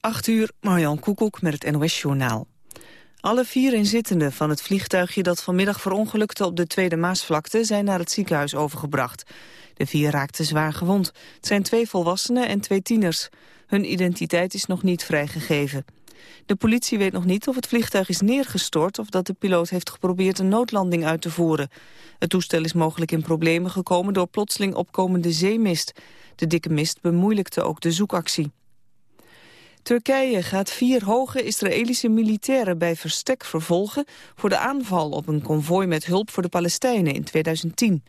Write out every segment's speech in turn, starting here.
8 uur, Marjan Koekoek met het NOS-journaal. Alle vier inzittenden van het vliegtuigje dat vanmiddag verongelukte op de Tweede Maasvlakte zijn naar het ziekenhuis overgebracht. De vier raakten zwaar gewond. Het zijn twee volwassenen en twee tieners. Hun identiteit is nog niet vrijgegeven. De politie weet nog niet of het vliegtuig is neergestort... of dat de piloot heeft geprobeerd een noodlanding uit te voeren. Het toestel is mogelijk in problemen gekomen door plotseling opkomende zeemist. De dikke mist bemoeilijkte ook de zoekactie. Turkije gaat vier hoge Israëlische militairen bij verstek vervolgen... voor de aanval op een konvooi met hulp voor de Palestijnen in 2010.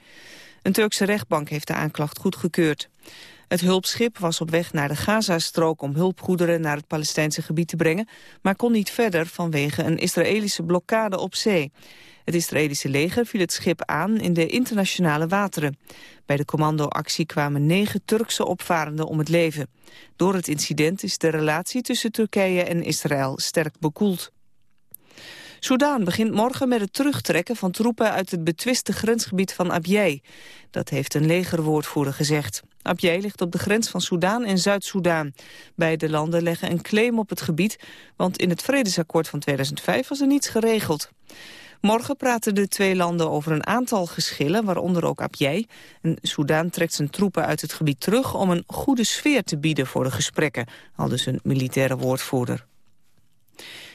Een Turkse rechtbank heeft de aanklacht goedgekeurd. Het hulpschip was op weg naar de Gazastrook om hulpgoederen naar het Palestijnse gebied te brengen, maar kon niet verder vanwege een Israëlische blokkade op zee. Het Israëlische leger viel het schip aan in de internationale wateren. Bij de commandoactie kwamen negen Turkse opvarenden om het leven. Door het incident is de relatie tussen Turkije en Israël sterk bekoeld. Soudaan begint morgen met het terugtrekken van troepen uit het betwiste grensgebied van Abyei. Dat heeft een legerwoordvoerder gezegd. Abyei ligt op de grens van Soudaan en Zuid-Soedan. Beide landen leggen een claim op het gebied, want in het vredesakkoord van 2005 was er niets geregeld. Morgen praten de twee landen over een aantal geschillen, waaronder ook Abyei. En Soudaan trekt zijn troepen uit het gebied terug om een goede sfeer te bieden voor de gesprekken, al dus een militaire woordvoerder.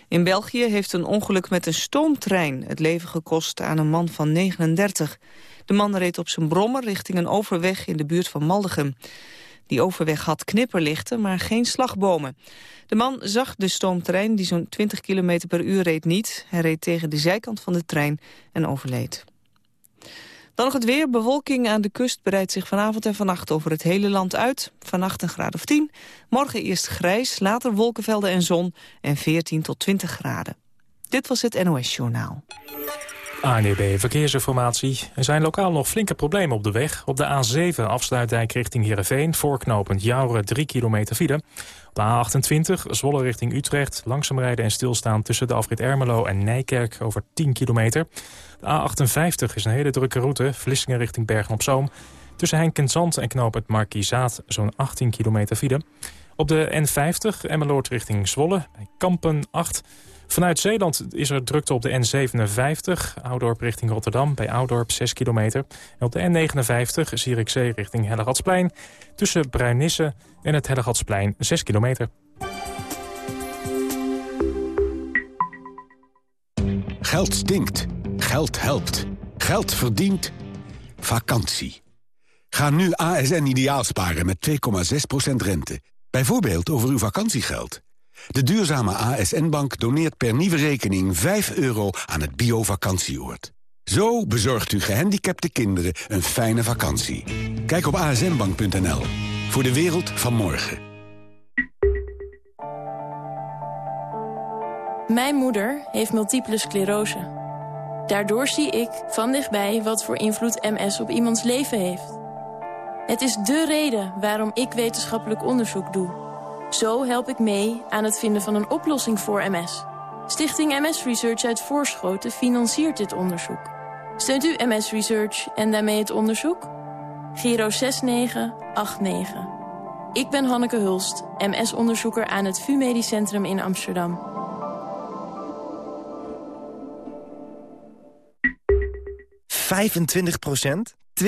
In België heeft een ongeluk met een stoomtrein het leven gekost aan een man van 39. De man reed op zijn brommer richting een overweg in de buurt van Maldegem. Die overweg had knipperlichten, maar geen slagbomen. De man zag de stoomtrein, die zo'n 20 km per uur reed, niet. Hij reed tegen de zijkant van de trein en overleed. Dan nog het weer. Bewolking aan de kust breidt zich vanavond en vannacht over het hele land uit. Vannacht een graad of 10. Morgen eerst grijs, later wolkenvelden en zon en 14 tot 20 graden. Dit was het NOS Journaal. ANEB Verkeersinformatie. Er zijn lokaal nog flinke problemen op de weg. Op de A7 afsluitdijk richting Heerenveen, voorknopend Jouren 3 kilometer file. Op de A28 Zwolle richting Utrecht, langzaam rijden en stilstaan tussen de afrit Ermelo en Nijkerk over 10 kilometer. De A58 is een hele drukke route, Vlissingen richting Bergen-op-Zoom. Tussen Heinkensand en knoop het zo'n 18 kilometer file. Op de N50 Emmeloord richting Zwolle, bij Kampen 8 Vanuit Zeeland is er drukte op de N57, Oudorp richting Rotterdam, bij Oudorp 6 kilometer. En op de N59, Zierikzee richting Hellegatsplein, tussen Bruinisse en het Hellegatsplein 6 kilometer. Geld stinkt. Geld helpt. Geld verdient. Vakantie. Ga nu ASN ideaal sparen met 2,6% rente. Bijvoorbeeld over uw vakantiegeld. De duurzame ASN-Bank doneert per nieuwe rekening 5 euro aan het bio-vakantieoord. Zo bezorgt u gehandicapte kinderen een fijne vakantie. Kijk op asnbank.nl. Voor de wereld van morgen. Mijn moeder heeft multiple sclerose. Daardoor zie ik van dichtbij wat voor invloed MS op iemands leven heeft. Het is dé reden waarom ik wetenschappelijk onderzoek doe zo help ik mee aan het vinden van een oplossing voor MS. Stichting MS Research uit Voorschoten financiert dit onderzoek. Steunt u MS Research en daarmee het onderzoek? Giro 6989. Ik ben Hanneke Hulst, MS-onderzoeker aan het VU Medisch Centrum in Amsterdam. ...25 20%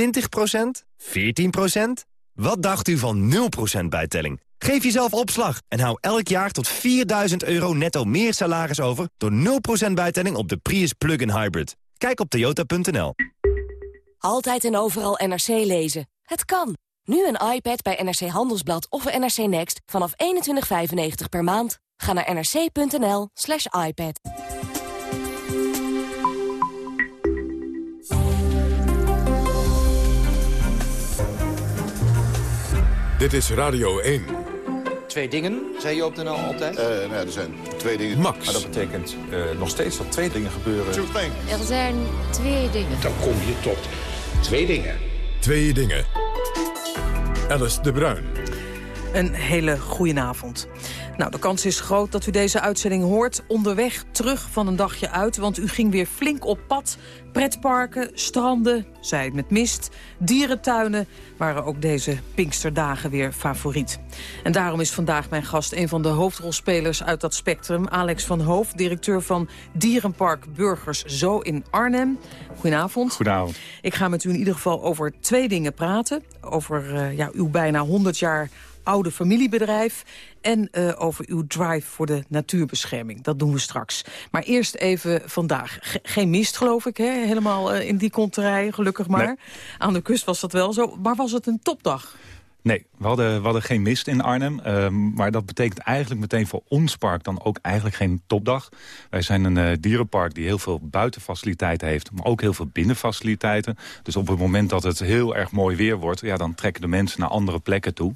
14% Wat dacht u van 0% bijtelling? Geef jezelf opslag en hou elk jaar tot 4000 euro netto meer salaris over... door 0% bijtelling op de Prius Plug-in Hybrid. Kijk op toyota.nl. Altijd en overal NRC lezen. Het kan. Nu een iPad bij NRC Handelsblad of NRC Next vanaf 21,95 per maand. Ga naar nrc.nl slash iPad. Dit is Radio 1 twee dingen, zei je op de NL altijd? Uh, nou er zijn twee dingen. Max. Maar dat betekent uh, nog steeds dat twee dingen gebeuren. Er zijn twee dingen. Dan kom je tot twee dingen. Twee dingen. Alice de Bruin. Een hele goede avond. Nou, de kans is groot dat u deze uitzending hoort onderweg terug van een dagje uit. Want u ging weer flink op pad. Pretparken, stranden, zij het met mist, dierentuinen... waren ook deze Pinksterdagen weer favoriet. En daarom is vandaag mijn gast een van de hoofdrolspelers uit dat spectrum... Alex van Hoof, directeur van Dierenpark Burgers Zo in Arnhem. Goedenavond. Goedenavond. Ik ga met u in ieder geval over twee dingen praten. Over uh, ja, uw bijna 100 jaar oude familiebedrijf... en uh, over uw drive voor de natuurbescherming. Dat doen we straks. Maar eerst even vandaag. Ge geen mist, geloof ik, hè? helemaal uh, in die konterij, gelukkig maar. Nee. Aan de kust was dat wel zo. Maar was het een topdag? Nee, we hadden, we hadden geen mist in Arnhem. Uh, maar dat betekent eigenlijk meteen voor ons park dan ook eigenlijk geen topdag. Wij zijn een uh, dierenpark die heel veel buitenfaciliteiten heeft. Maar ook heel veel binnenfaciliteiten. Dus op het moment dat het heel erg mooi weer wordt... Ja, dan trekken de mensen naar andere plekken toe.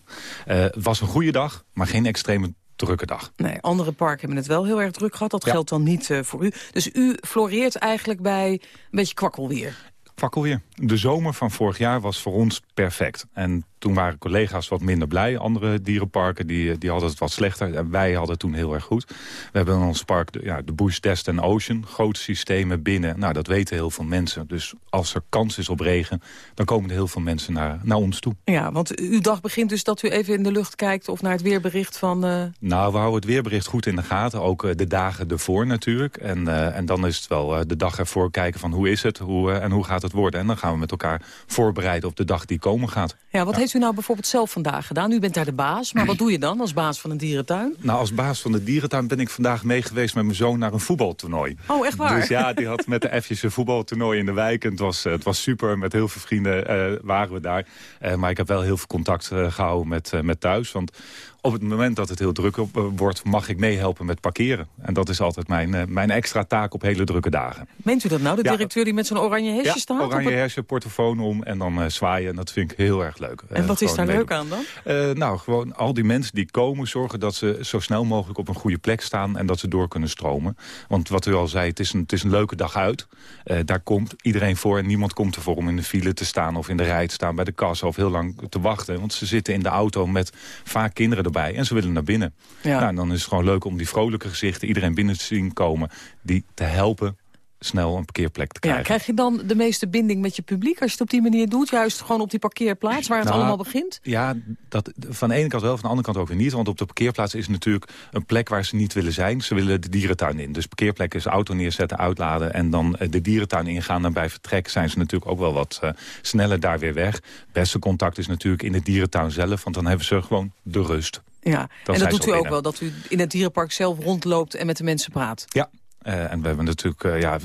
Uh, het was een goede dag, maar geen extreme drukke dag. Nee, andere parken hebben het wel heel erg druk gehad. Dat ja. geldt dan niet uh, voor u. Dus u floreert eigenlijk bij een beetje kwakkelweer. Kwakkelweer. De zomer van vorig jaar was voor ons perfect. En toen waren collega's wat minder blij. Andere dierenparken die, die hadden het wat slechter. En wij hadden het toen heel erg goed. We hebben in ons park de, ja, de Bush, Test en Ocean. Grote systemen binnen. Nou, dat weten heel veel mensen. Dus als er kans is op regen, dan komen er heel veel mensen naar, naar ons toe. Ja, want uw dag begint dus dat u even in de lucht kijkt... of naar het weerbericht van... Uh... Nou, we houden het weerbericht goed in de gaten. Ook uh, de dagen ervoor natuurlijk. En, uh, en dan is het wel de dag ervoor kijken van hoe is het hoe, en hoe gaat het worden. En dan gaan we met elkaar voorbereiden op de dag die komen gaat. Ja, wat ja. heeft u nou bijvoorbeeld zelf vandaag gedaan? U bent daar de baas, maar wat doe je dan als baas van een dierentuin? Nou, als baas van de dierentuin ben ik vandaag mee geweest met mijn zoon naar een voetbaltoernooi. Oh, echt waar? Dus ja, die had met de F'jes een voetbaltoernooi in de wijk. En het was, het was super, met heel veel vrienden uh, waren we daar. Uh, maar ik heb wel heel veel contact uh, gehouden met, met thuis. Want op het moment dat het heel druk op, wordt, mag ik meehelpen met parkeren. En dat is altijd mijn, uh, mijn extra taak op hele drukke dagen. Meent u dat nou, de directeur ja. die met zo'n oranje hesje ja, staat? oranje hesje, portofoon om en dan uh, zwaaien. En dat vind ik heel erg leuk. En wat is daar leuk aan dan? Uh, nou, gewoon al die mensen die komen zorgen dat ze zo snel mogelijk op een goede plek staan. En dat ze door kunnen stromen. Want wat u al zei, het is een, het is een leuke dag uit. Uh, daar komt iedereen voor en niemand komt ervoor om in de file te staan. Of in de rij te staan bij de kassa of heel lang te wachten. Want ze zitten in de auto met vaak kinderen erbij. En ze willen naar binnen. Ja. Nou, dan is het gewoon leuk om die vrolijke gezichten... iedereen binnen te zien komen, die te helpen snel een parkeerplek te krijgen. Ja, krijg je dan de meeste binding met je publiek als je het op die manier doet? Juist gewoon op die parkeerplaats waar het nou, allemaal begint? Ja, dat, van de ene kant wel, van de andere kant ook weer niet. Want op de parkeerplaats is natuurlijk een plek waar ze niet willen zijn. Ze willen de dierentuin in. Dus parkeerplek is auto neerzetten, uitladen en dan de dierentuin ingaan. En bij vertrek zijn ze natuurlijk ook wel wat uh, sneller daar weer weg. Beste contact is natuurlijk in de dierentuin zelf, want dan hebben ze gewoon de rust. Ja, dat en dat doet u ook wel, dat u in het dierenpark zelf rondloopt en met de mensen praat? Ja, uh, en we hebben natuurlijk, uh, ja,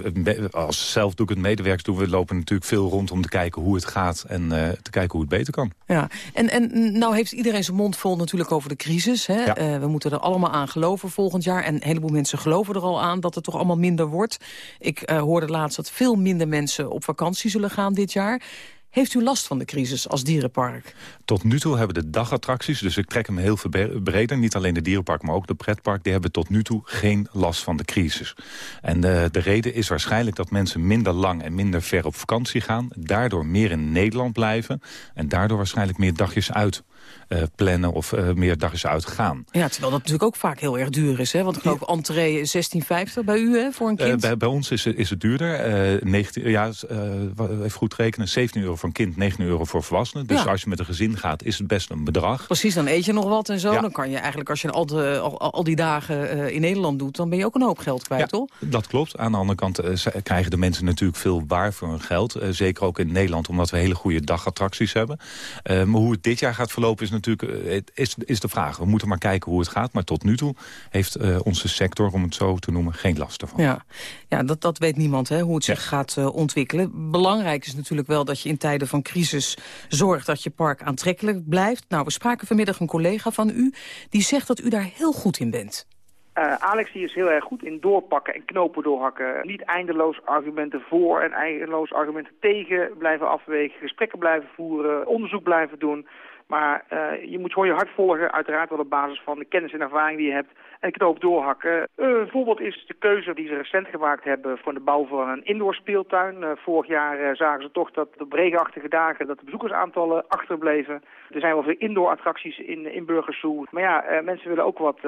als zelf doe ik het medewerkers doen, we lopen natuurlijk veel rond om te kijken hoe het gaat en uh, te kijken hoe het beter kan. Ja, en, en nou heeft iedereen zijn mond vol natuurlijk over de crisis. Hè? Ja. we moeten er allemaal aan geloven volgend jaar. En een heleboel mensen geloven er al aan dat het toch allemaal minder wordt. Ik hoorde laatst dat veel minder mensen op vakantie zullen gaan dit jaar. Heeft u last van de crisis als dierenpark? Tot nu toe hebben de dagattracties, dus ik trek hem heel veel breder... niet alleen de dierenpark, maar ook de pretpark... die hebben tot nu toe geen last van de crisis. En de, de reden is waarschijnlijk dat mensen minder lang en minder ver op vakantie gaan... daardoor meer in Nederland blijven... en daardoor waarschijnlijk meer dagjes uit uh, plannen of uh, meer dagjes uitgaan. Ja, terwijl dat natuurlijk ook vaak heel erg duur is. Hè? Want ik geloof ja. entree 16,50 bij u hè, voor een kind. Uh, bij, bij, ons is, is het duurder. 19, ja, even goed rekenen. 17 euro voor een kind, 19 euro voor volwassenen. Dus ja. als je met een gezin gaat, is het best een bedrag. Precies, dan eet je nog wat en zo. Ja. Dan kan je eigenlijk, als je al, de, al, al die dagen in Nederland doet... dan ben je ook een hoop geld kwijt, toch? dat klopt. Aan de andere kant krijgen de mensen natuurlijk veel waar voor hun geld. zeker ook in Nederland, omdat we hele goede dagattracties hebben. maar hoe het dit jaar gaat verlopen is natuurlijk is, is de vraag. We moeten maar kijken hoe het gaat. Maar tot nu toe heeft uh, onze sector, om het zo te noemen, geen last ervan. Ja, ja dat, dat weet niemand, hè, hoe het zich ja. gaat uh, ontwikkelen. Belangrijk is natuurlijk wel dat je in tijden van crisis zorgt dat je park aantrekkelijk blijft. Nou, we spraken vanmiddag een collega van u die zegt dat u daar heel goed in bent. Uh, Alex die is heel erg goed in doorpakken en knopen doorhakken. Niet eindeloos argumenten voor en eindeloos argumenten tegen blijven afwegen. Gesprekken blijven voeren, onderzoek blijven doen. Maar je moet gewoon je hart volgen, uiteraard wel op basis van de kennis en ervaring die je hebt en knoop doorhakken. een voorbeeld is de keuze die ze recent gemaakt hebben voor de bouw van een indoor speeltuin. vorig jaar zagen ze toch dat op regenachtige dagen dat de bezoekersaantallen achterbleven. Er zijn wel veel indoor attracties in, in Burgersoe. Maar ja, mensen willen ook wat,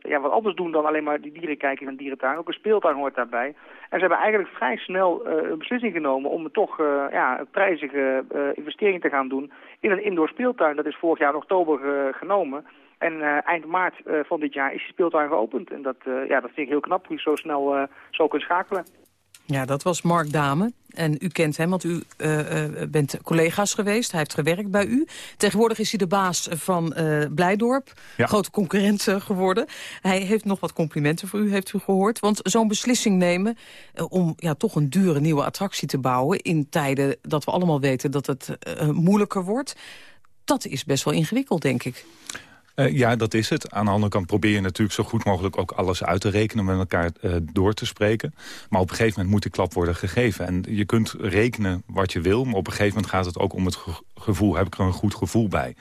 ja, wat anders doen dan alleen maar die dieren kijken in een dierentuin. Ook een speeltuin hoort daarbij. En ze hebben eigenlijk vrij snel een beslissing genomen om toch ja, een prijzige investering te gaan doen in een indoor speeltuin. Dat is vorig jaar in oktober genomen. En uh, eind maart uh, van dit jaar is de speeltuin geopend. En dat, uh, ja, dat vind ik heel knap, hoe je zo snel zo kunt schakelen. Ja, dat was Mark Dame. En u kent hem, want u bent collega's geweest. Hij heeft gewerkt bij u. Tegenwoordig is hij de baas van Blijdorp. Ja. Grote concurrent geworden. Hij heeft nog wat complimenten voor u, heeft u gehoord. Want zo'n beslissing nemen om ja, toch een dure nieuwe attractie te bouwen... in tijden dat we allemaal weten dat het moeilijker wordt... dat is best wel ingewikkeld, denk ik. Uh, ja, dat is het. Aan de andere kant probeer je natuurlijk zo goed mogelijk ook alles uit te rekenen... met elkaar uh, door te spreken. Maar op een gegeven moment moet die klap worden gegeven. En je kunt rekenen wat je wil, maar op een gegeven moment gaat het ook om het gevoel. Heb ik er een goed gevoel bij?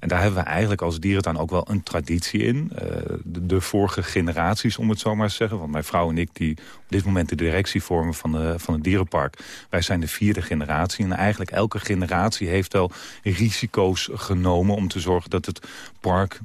En daar hebben we eigenlijk als dierentuin ook wel een traditie in. De, de, vorige generaties, om het zo maar te zeggen. Want mijn vrouw en ik, die op dit moment de directie vormen van, de, van het dierenpark... wij zijn de vierde generatie. En eigenlijk elke generatie heeft wel risico's genomen... om te zorgen dat het park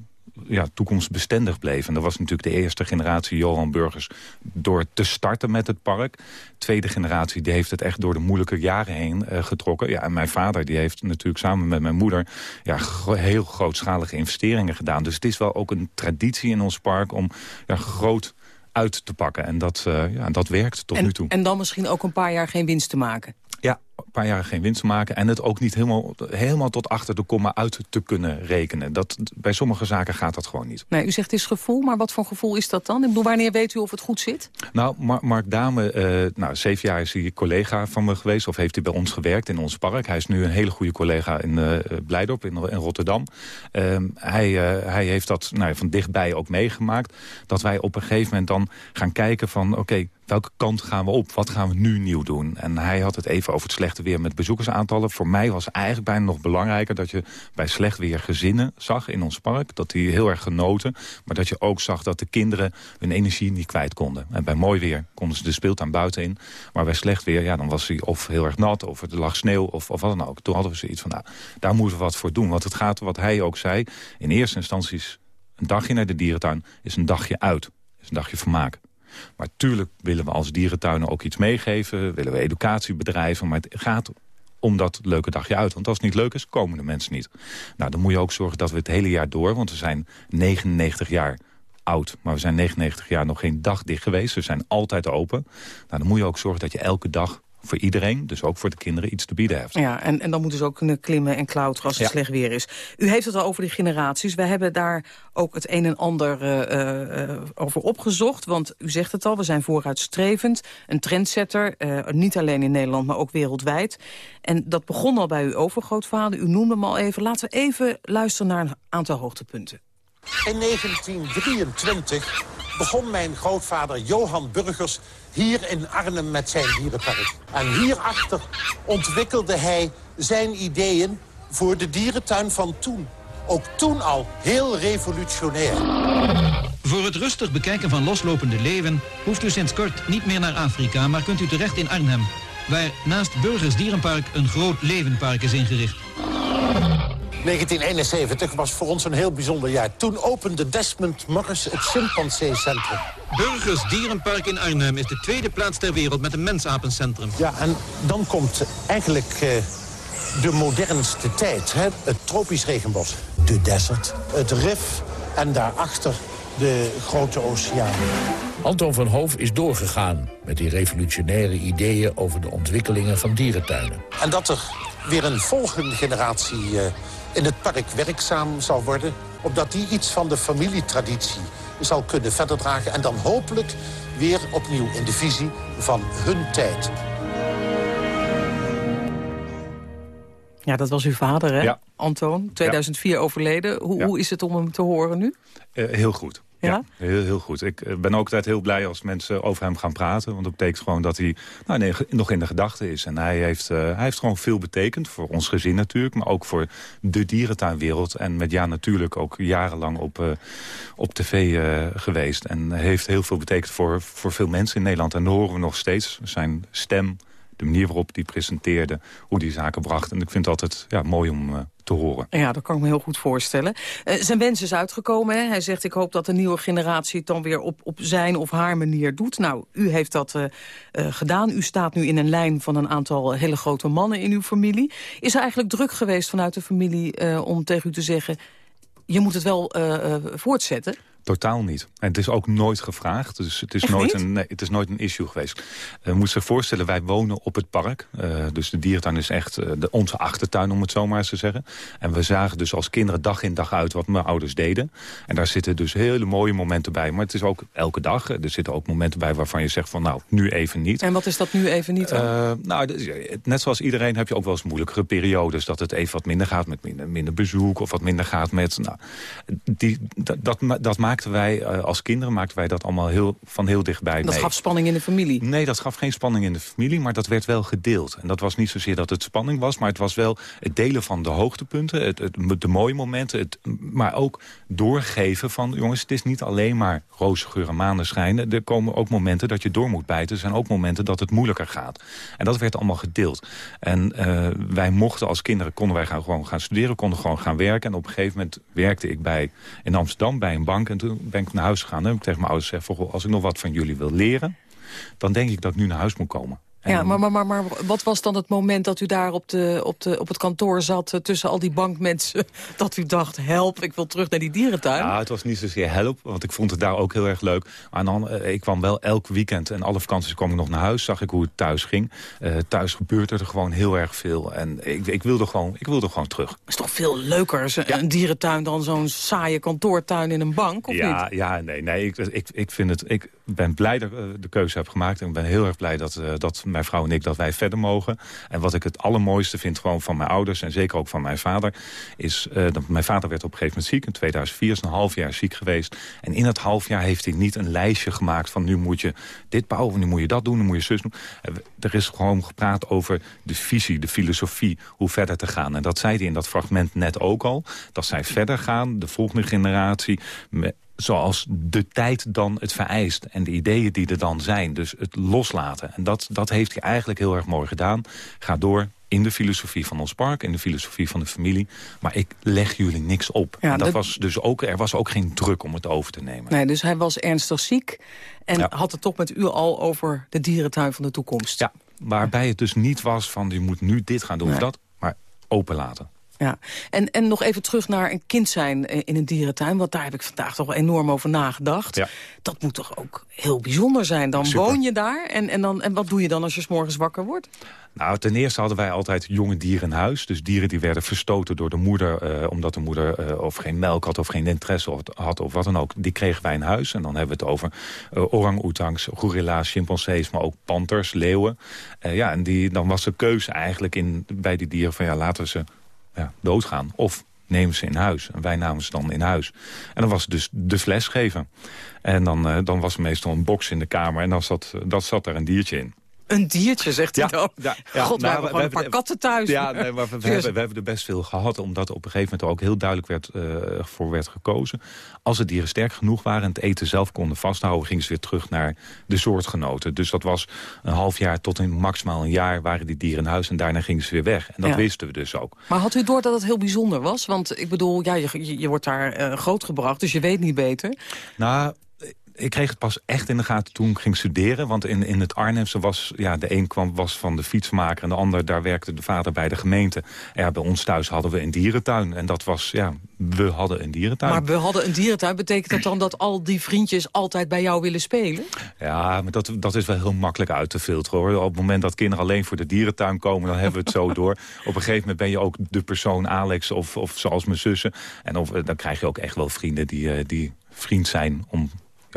ja, toekomstbestendig bleef. En dat was natuurlijk de eerste generatie Johan Burgers door te starten met het park. Tweede generatie die heeft het echt door de moeilijke jaren heen uh, getrokken. Ja, en mijn vader die heeft natuurlijk samen met mijn moeder ja, heel grootschalige investeringen gedaan. Dus het is wel ook een traditie in ons park om ja, groot uit te pakken. En dat, uh, ja, dat werkt tot en, nu toe. En dan misschien ook een paar jaar geen winst te maken. Een paar jaar geen winst maken... en het ook niet helemaal, helemaal tot achter de komma uit te kunnen rekenen. Dat, bij sommige zaken gaat dat gewoon niet. Nee, u zegt het is gevoel, maar wat voor gevoel is dat dan? Ik bedoel, wanneer weet u of het goed zit? Nou, Mark Dame, uh, nou, zeven jaar is hij collega van me geweest... of heeft hij bij ons gewerkt in ons park. Hij is nu een hele goede collega in uh, Blijdorp, in, in Rotterdam. Uh, hij, hij heeft dat nou, van dichtbij ook meegemaakt. Dat wij op een gegeven moment dan gaan kijken van... oké, okay, welke kant gaan we op? Wat gaan we nu nieuw doen? En hij had het even over het slechte weer met bezoekersaantallen. Voor mij was eigenlijk bijna nog belangrijker dat je bij slecht weer gezinnen zag in ons park. Dat die heel erg genoten. Maar dat je ook zag dat de kinderen hun energie niet kwijt konden. En bij mooi weer konden ze de speeltuin buiten in. Maar bij slecht weer, ja, dan was hij of heel erg nat of er lag sneeuw of, of wat dan ook. Toen hadden we zoiets van, nou, daar moeten we wat voor doen. Want het gaat, wat hij ook zei, in eerste instantie een dagje naar de dierentuin is een dagje uit. Is een dagje vermaak. Maar tuurlijk willen we als dierentuinen ook iets meegeven. Willen we educatie bedrijven. Maar het gaat om dat leuke dagje uit. Want als het niet leuk is, komen de mensen niet. Nou, dan moet je ook zorgen dat we het hele jaar door... want we zijn 99 jaar oud, maar we zijn 99 jaar nog geen dag dicht geweest. We zijn altijd open. Nou, dan moet je ook zorgen dat je elke dag voor iedereen, dus ook voor de kinderen, iets te bieden heeft. Ja, en, en dan moeten ze ook kunnen klimmen en klauteren als het slecht weer is. U heeft het al over die generaties. We hebben daar ook het een en ander uh, uh, over opgezocht. Want u zegt het al, we zijn vooruitstrevend. Een trendsetter, uh, niet alleen in Nederland, maar ook wereldwijd. En dat begon al bij uw overgrootvader. U noemde hem al even. Laten we even luisteren naar een aantal hoogtepunten. In 1923 begon mijn grootvader Johan Burgers hier in Arnhem met zijn dierenpark. En hierachter ontwikkelde hij zijn ideeën voor de dierentuin van toen. Ook toen al heel revolutionair. Voor het rustig bekijken van loslopende leeuwen... hoeft u sinds kort niet meer naar Afrika, maar kunt u terecht in Arnhem... waar naast Burgers Dierenpark een groot leeuwenpark is ingericht. 1971 was voor ons een heel bijzonder jaar. Toen opende Desmond Morris het Chimpansee-centrum. Burgers Dierenpark in Arnhem is de tweede plaats ter wereld met een mensapencentrum. Ja, en dan komt eigenlijk uh, de modernste tijd. Hè? Het tropisch regenbos, de desert, het rif en daarachter de grote oceaan. Anton van Hoof is doorgegaan met die revolutionaire ideeën over de ontwikkelingen van dierentuinen. En dat er weer een volgende generatie uh, in het park werkzaam zal worden... opdat die iets van de familietraditie zal kunnen verder dragen... en dan hopelijk weer opnieuw in de visie van hun tijd. Ja, dat was uw vader, hè? Ja. Antoon, 2004 overleden. Hoe, hoe, is het om hem te horen nu? Uh, heel goed. Ja? heel, heel goed. Ik eh, ben ook altijd heel blij als mensen over hem gaan praten. Want dat betekent gewoon dat hij nou, nee, nog in de gedachten is. En hij heeft, uh, hij heeft gewoon veel betekend. Voor ons gezin natuurlijk. Maar ook voor de dierentuinwereld. En met ja natuurlijk ook jarenlang op, uh, op tv uh, geweest. En heeft heel veel betekend voor, voor veel mensen in Nederland. En dat horen we nog steeds. Zijn stem de manier waarop die presenteerde, hoe die zaken bracht. En ik vind het altijd ja, mooi om uh, te horen. Ja, dat kan ik me heel goed voorstellen. Uh, zijn wens is uitgekomen. Hè? Hij zegt, ik hoop dat de nieuwe generatie het dan weer op, op zijn of haar manier doet. Nou, u heeft dat uh, gedaan. U staat nu in een lijn van een aantal hele grote mannen in uw familie. Is er eigenlijk druk geweest vanuit de familie om tegen u te zeggen... je moet het wel voortzetten? Totaal niet. En het is ook nooit gevraagd. Dus het is, nooit een, nee, het is nooit een issue geweest. Uh, moet zich voorstellen, wij wonen op het park. Uh, dus de dierentuin is echt uh, de, onze achtertuin, om het zo maar eens te zeggen. En we zagen dus als kinderen dag in dag uit wat mijn ouders deden. En daar zitten dus hele mooie momenten bij. Maar het is ook elke dag. Er zitten ook momenten bij waarvan je zegt van nou, nu even niet. En wat is dat nu even niet dan? nou, net zoals iedereen heb je ook wel eens moeilijkere periodes. Dat het even wat minder gaat met minder, minder bezoek. Of wat minder gaat met... Nou, die, dat, dat, dat maakt maakten wij, als kinderen maakten wij dat allemaal heel, van heel dichtbij Dat mee. gaf spanning in de familie? Nee, dat gaf geen spanning in de familie, maar dat werd wel gedeeld. En dat was niet zozeer dat het spanning was, maar het was wel het delen van de hoogtepunten, het, het, de mooie momenten, het, maar ook doorgeven van, jongens, het is niet alleen maar roze geur en maneschijn. Er komen ook momenten dat je door moet bijten. Er zijn ook momenten dat het moeilijker gaat. En dat werd allemaal gedeeld. En uh, wij mochten als kinderen, konden wij gaan, gewoon gaan studeren, konden gewoon gaan werken. En op een gegeven moment werkte ik bij, in Amsterdam bij een bank. En toen ben ik naar huis gegaan. En heb ik tegen mijn ouders gezegd, als ik nog wat van jullie wil leren... dan denk ik dat ik nu naar huis moet komen. Ja, maar, maar, maar, maar wat was dan het moment dat u daar op, de, op, de, op het kantoor zat... Uh, tussen al die bankmensen, dat u dacht, help, ik wil terug naar die dierentuin? Ja, het was niet zozeer help, want ik vond het daar ook heel erg leuk. Maar dan, uh, ik kwam wel elk weekend en alle vakanties kwam ik nog naar huis... zag ik hoe het thuis ging. Uh, thuis gebeurde er gewoon heel erg veel. En ik, ik, wilde, gewoon, ik wilde gewoon terug. Het is toch veel leuker, zo, ja. een dierentuin... dan zo'n saaie kantoortuin in een bank, of ja, niet? Ja, nee, nee ik, ik, ik, vind het, ik ben blij dat ik de keuze heb gemaakt. En ik ben heel erg blij dat, dat mijn vrouw en ik... dat wij verder mogen. En wat ik het allermooiste vind gewoon van mijn ouders... en zeker ook van mijn vader... is uh, dat mijn vader werd op een gegeven moment ziek. In 2004 is een half jaar ziek geweest. En in dat half jaar heeft hij niet een lijstje gemaakt... van nu moet je dit bouwen, nu moet je dat doen, nu moet je zus doen. Er is gewoon gepraat over de visie, de filosofie, hoe verder te gaan. En dat zei hij in dat fragment net ook al. Dat zij verder gaan, de volgende generatie... Zoals de tijd dan het vereist. En de ideeën die er dan zijn. Dus het loslaten. En dat, dat heeft hij eigenlijk heel erg mooi gedaan. Ga door in de filosofie van ons park, in de filosofie van de familie. Maar ik leg jullie niks op. Ja, en dat, dat was dus ook, er was ook geen druk om het over te nemen. Nee, dus hij was ernstig ziek en ja. had het toch met u al over de dierentuin van de toekomst. Ja, waarbij het dus niet was van je moet nu dit gaan doen nee. of dat, maar openlaten. Ja, en, en nog even terug naar een kind zijn in een dierentuin. Want daar heb ik vandaag toch wel enorm over nagedacht. Ja. Dat moet toch ook heel bijzonder zijn. Dan Super. woon je daar en, en, dan, en wat doe je dan als je 's morgens wakker wordt? Nou, ten eerste hadden wij altijd jonge dieren in huis. Dus dieren die werden verstoten door de moeder... Uh, omdat de moeder uh, of geen melk had of geen interesse had of wat dan ook. Die kregen wij in huis. En dan hebben we het over uh, orang-oetangs, gorilla's, chimpansees... maar ook panters, leeuwen. ja, en die, dan was de keuze eigenlijk in, bij die dieren van... ja, laten we ze ja, doodgaan. Of nemen ze in huis. En wij namen ze dan in huis. En dan was het dus de fles geven. En dan, uh, dan was er meestal een box in de kamer. En dan zat, dat zat daar een diertje in. Een diertje, zegt hij ja, dan. Ja, ja, God, nou, we hebben gewoon een paar katten thuis. Ja, nee, maar we, we, hebben, we hebben er best veel gehad. Omdat op een gegeven moment ook heel duidelijk werd, uh, voor werd gekozen. Als de dieren sterk genoeg waren en het eten zelf konden vasthouden... gingen ze weer terug naar de soortgenoten. Dus dat was een half jaar tot in maximaal een jaar... waren die dieren in huis en daarna gingen ze weer weg. En dat wisten we dus ook. Maar had u door dat het heel bijzonder was? Want ik bedoel, ja, je, je, je wordt daar uh, grootgebracht, dus je weet niet beter. Nou ik kreeg het pas echt in de gaten toen ik ging studeren. Want in, in het Arnhemse was, ja, de een kwam, was van de fietsmaker... en de ander, daar werkte de vader bij de gemeente. En ja, bij ons thuis hadden we een dierentuin. En dat was, ja, we hadden een dierentuin. Maar we hadden een dierentuin. Betekent dat dan dat al die vriendjes altijd bij jou willen spelen? Ja, maar dat, dat is wel heel makkelijk uit te filteren, hoor. Op het moment dat kinderen alleen voor de dierentuin komen... dan hebben we het zo door. Op een gegeven moment ben je ook de persoon Alex of, of zoals mijn zussen. En of, dan krijg je ook echt wel vrienden die, die vriend zijn om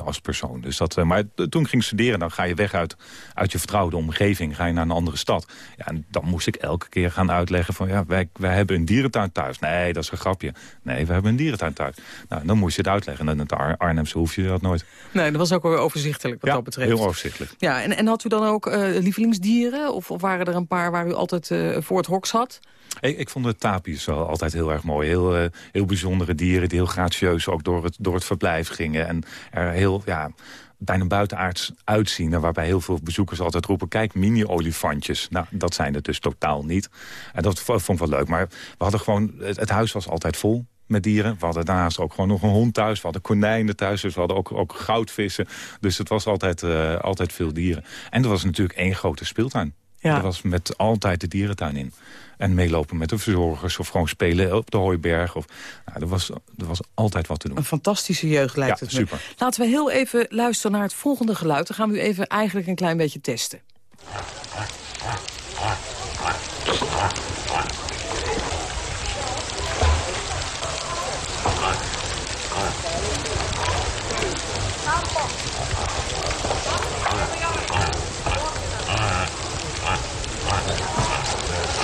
als persoon. Dus dat, maar toen ik ging studeren, dan ga je weg uit, uit je vertrouwde omgeving. Ga je naar een andere stad. Ja, en dan moest ik elke keer gaan uitleggen van... ja, wij, wij hebben een dierentuin thuis. Nee, dat is een grapje. Nee, we hebben een dierentuin thuis. Nou, dan moest je het uitleggen. En in het Ar Arnhemse hoef je dat nooit. Nee, dat was ook wel overzichtelijk wat ja, dat betreft. heel overzichtelijk. Ja, en, en had u dan ook lievelingsdieren? Of, of, waren er een paar waar u altijd voor het hok zat? Ik, ik vond de tapies altijd heel erg mooi. Heel, uh, heel bijzondere dieren die heel gracieus ook door het, door het verblijf gingen. En er heel, ja, bijna buitenaards uitzien. Waarbij heel veel bezoekers altijd roepen... kijk, mini-olifantjes. Nou, dat zijn het dus totaal niet. En dat vond ik wel leuk. Maar we hadden gewoon... Het, huis was altijd vol met dieren. We hadden daarnaast ook gewoon nog een hond thuis. We hadden konijnen thuis, dus we hadden ook, ook goudvissen. Dus het was altijd, uh, altijd veel dieren. En er was natuurlijk één grote speeltuin. Ja. Er was met altijd de dierentuin in. En meelopen met de verzorgers of gewoon spelen op de hooiberg. Of, nou, er, was, er was altijd wat te doen. Een fantastische jeugd lijkt ja, het super. Me. Laten we heel even luisteren naar het volgende geluid. Dan gaan we u even eigenlijk een klein beetje testen.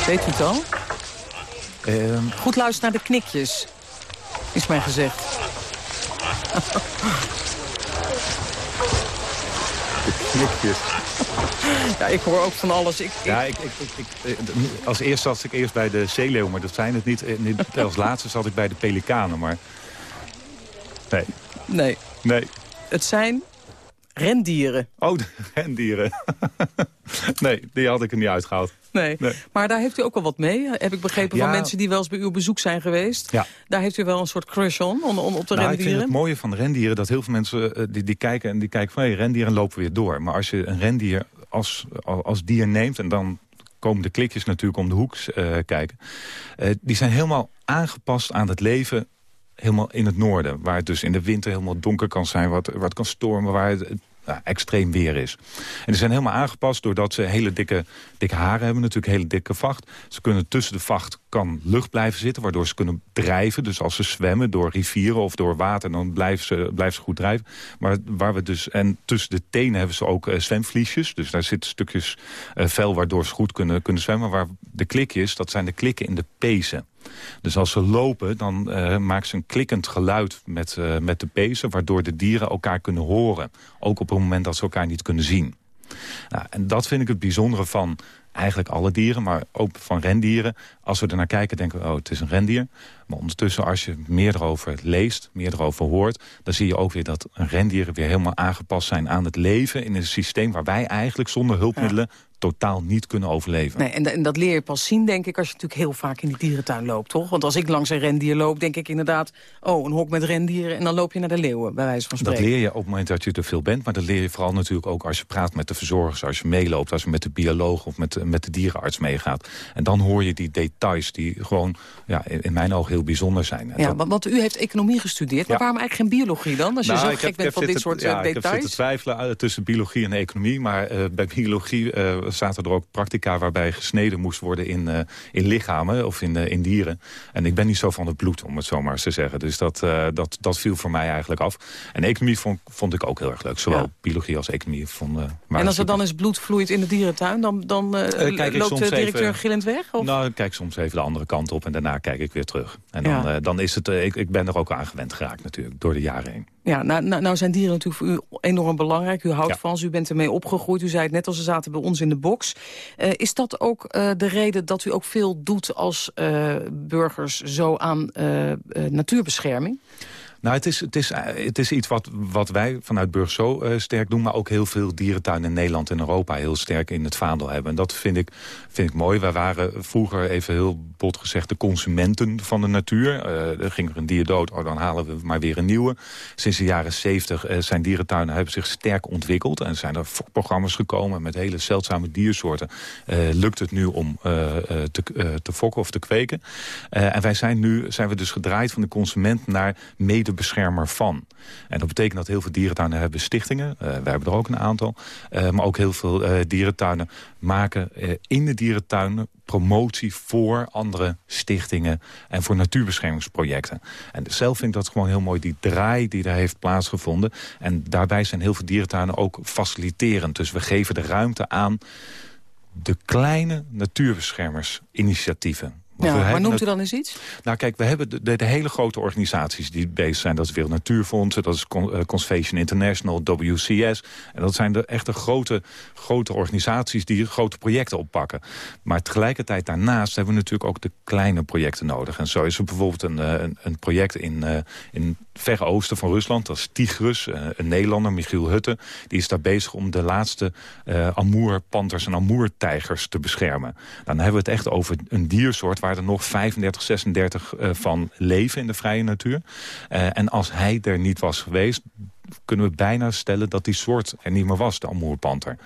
Weet u het al? Um, Goed luisteren naar de knikjes, is mij gezegd. De knikjes. Ja, ik hoor ook van alles. Ik, ja, ik, ik, ik, als eerste zat ik eerst bij de zeeleeuw, maar dat zijn het niet. Als laatste zat ik bij de pelikanen, maar... Nee. Nee. Nee. Het zijn rendieren. Oh, de rendieren. nee, die had ik er niet uitgehaald. Nee. nee. maar daar heeft u ook wel wat mee, heb ik begrepen... Ja. van mensen die wel eens bij uw bezoek zijn geweest. Ja. Daar heeft u wel een soort crush on, on op de nou, rendieren? Ik vind het mooie van rendieren dat heel veel mensen uh, die, die kijken... en die kijken van, hey, rendieren lopen weer door. Maar als je een rendier als, als dier neemt... en dan komen de klikjes natuurlijk om de hoek uh, kijken... Uh, die zijn helemaal aangepast aan het leven helemaal in het noorden. Waar het dus in de winter helemaal donker kan zijn, het kan stormen, waar het extreem weer is. En die zijn helemaal aangepast doordat ze hele dikke, dikke haren hebben, natuurlijk hele dikke vacht. Ze kunnen tussen de vacht kan lucht blijven zitten, waardoor ze kunnen drijven. Dus als ze zwemmen door rivieren of door water, dan blijven ze, blijven ze goed drijven. Maar waar we dus, en tussen de tenen hebben ze ook uh, zwemvliesjes. Dus daar zitten stukjes uh, vel waardoor ze goed kunnen, kunnen zwemmen. Waar de klikjes, dat zijn de klikken in de pezen. Dus als ze lopen, dan uh, maken ze een klikkend geluid met, met de pezen... waardoor de dieren elkaar kunnen horen. Ook op het moment dat ze elkaar niet kunnen zien. Nou, en dat vind ik het bijzondere van eigenlijk alle dieren, maar ook van rendieren. Als we er naar kijken, denken we, oh, het is een rendier. Maar ondertussen, als je meer erover leest, meer erover hoort... dan zie je ook weer dat rendieren weer helemaal aangepast zijn aan het leven... in een systeem waar wij eigenlijk zonder hulpmiddelen... Ja totaal niet kunnen overleven. Nee, en, en, dat leer je pas zien, denk ik, als je natuurlijk heel vaak in die dierentuin loopt, toch? Want als ik langs een rendier loop, denk ik inderdaad... oh, een hok met rendieren en dan loop je naar de leeuwen, bij wijze van spreken. Dat leer je op het moment dat je er veel bent, maar dat leer je vooral natuurlijk ook als je praat met de verzorgers, als je meeloopt, als je met de bioloog of met, de, met de dierenarts meegaat. En dan hoor je die details die gewoon ja, in, mijn ogen heel bijzonder zijn. En ja, dat... want u heeft economie gestudeerd, maar ja. waarom eigenlijk geen biologie dan? Als je nou, zo gek heb, bent van dit soort ja, details? Ik heb zitten twijfelen uh, tussen biologie en economie, maar uh, bij biologie uh, zaten er ook praktica waarbij gesneden moest worden in, uh, in lichamen of in, uh, in dieren. En ik ben niet zo van het bloed, om het zo maar eens te zeggen. Dus dat, uh, dat, dat viel voor mij eigenlijk af. En economie vond, vond ik ook heel erg leuk. Zowel ja. biologie als economie. Vond, en als er dan eens bloed vloeit in de dierentuin, dan, dan loopt de directeur even, gillend weg? Of? Nou, ik kijk soms even de andere kant op en daarna kijk ik weer terug. En dan, ja. dan is het, ik, ik ben er ook aan gewend geraakt natuurlijk, door de jaren heen. Ja, nou, nou, nou, zijn dieren natuurlijk voor u enorm belangrijk. U houdt ja. van ze, u bent ermee opgegroeid. U zei het net al, ze zaten bij ons in de box. Uh, is dat ook uh, de reden dat u ook veel doet als uh, burgers zo aan natuurbescherming? Nou, het is, het is, het is iets wat, wat wij vanuit Burg zo uh, sterk doen... maar ook heel veel dierentuinen in Nederland en Europa heel sterk in het vaandel hebben. En dat vind ik, vind ik mooi. Wij waren vroeger, even heel bot gezegd, de consumenten van de natuur. Uh, er ging er een dier dood, oh, dan halen we maar weer een nieuwe. Sinds de jaren zeventig uh, zijn dierentuinen hebben zich sterk ontwikkeld... en zijn er fokprogramma's gekomen met hele zeldzame diersoorten. lukt het nu om te, te fokken of te kweken. en wij zijn nu zijn we dus gedraaid van de consument naar mede beschermer van. En dat betekent dat heel veel dierentuinen hebben stichtingen. Uh, wij hebben er ook een aantal. Uh, maar ook heel veel uh, dierentuinen maken in de dierentuinen promotie voor andere stichtingen en voor natuurbeschermingsprojecten. En zelf vind ik dat gewoon heel mooi, die draai die daar heeft plaatsgevonden. En daarbij zijn heel veel dierentuinen ook faciliterend. Dus we geven de ruimte aan de kleine natuurbeschermersinitiatieven. Ja, maar noemt u dan eens iets? Nou kijk, we hebben de, de, hele grote organisaties die bezig zijn. Dat is Wereld Natuurfondsen, dat is Con, uh, Conservation International, WCS. En dat zijn de echte grote, grote organisaties die grote projecten oppakken. Maar tegelijkertijd daarnaast hebben we natuurlijk ook de kleine projecten nodig. En zo is er bijvoorbeeld een, uh, een, een, project in, uh, in het verre oosten van Rusland. Dat is Tigrus, een Nederlander, Michiel Hutte. Die is daar bezig om de laatste amoerpanters en amoertijgers te beschermen. Nou, dan hebben we het echt over een diersoort waar er nog 35, 36 uh, van leven in de vrije natuur. Uh, en als hij er niet was geweest kunnen we bijna stellen dat die soort er niet meer was, de amoerpanter.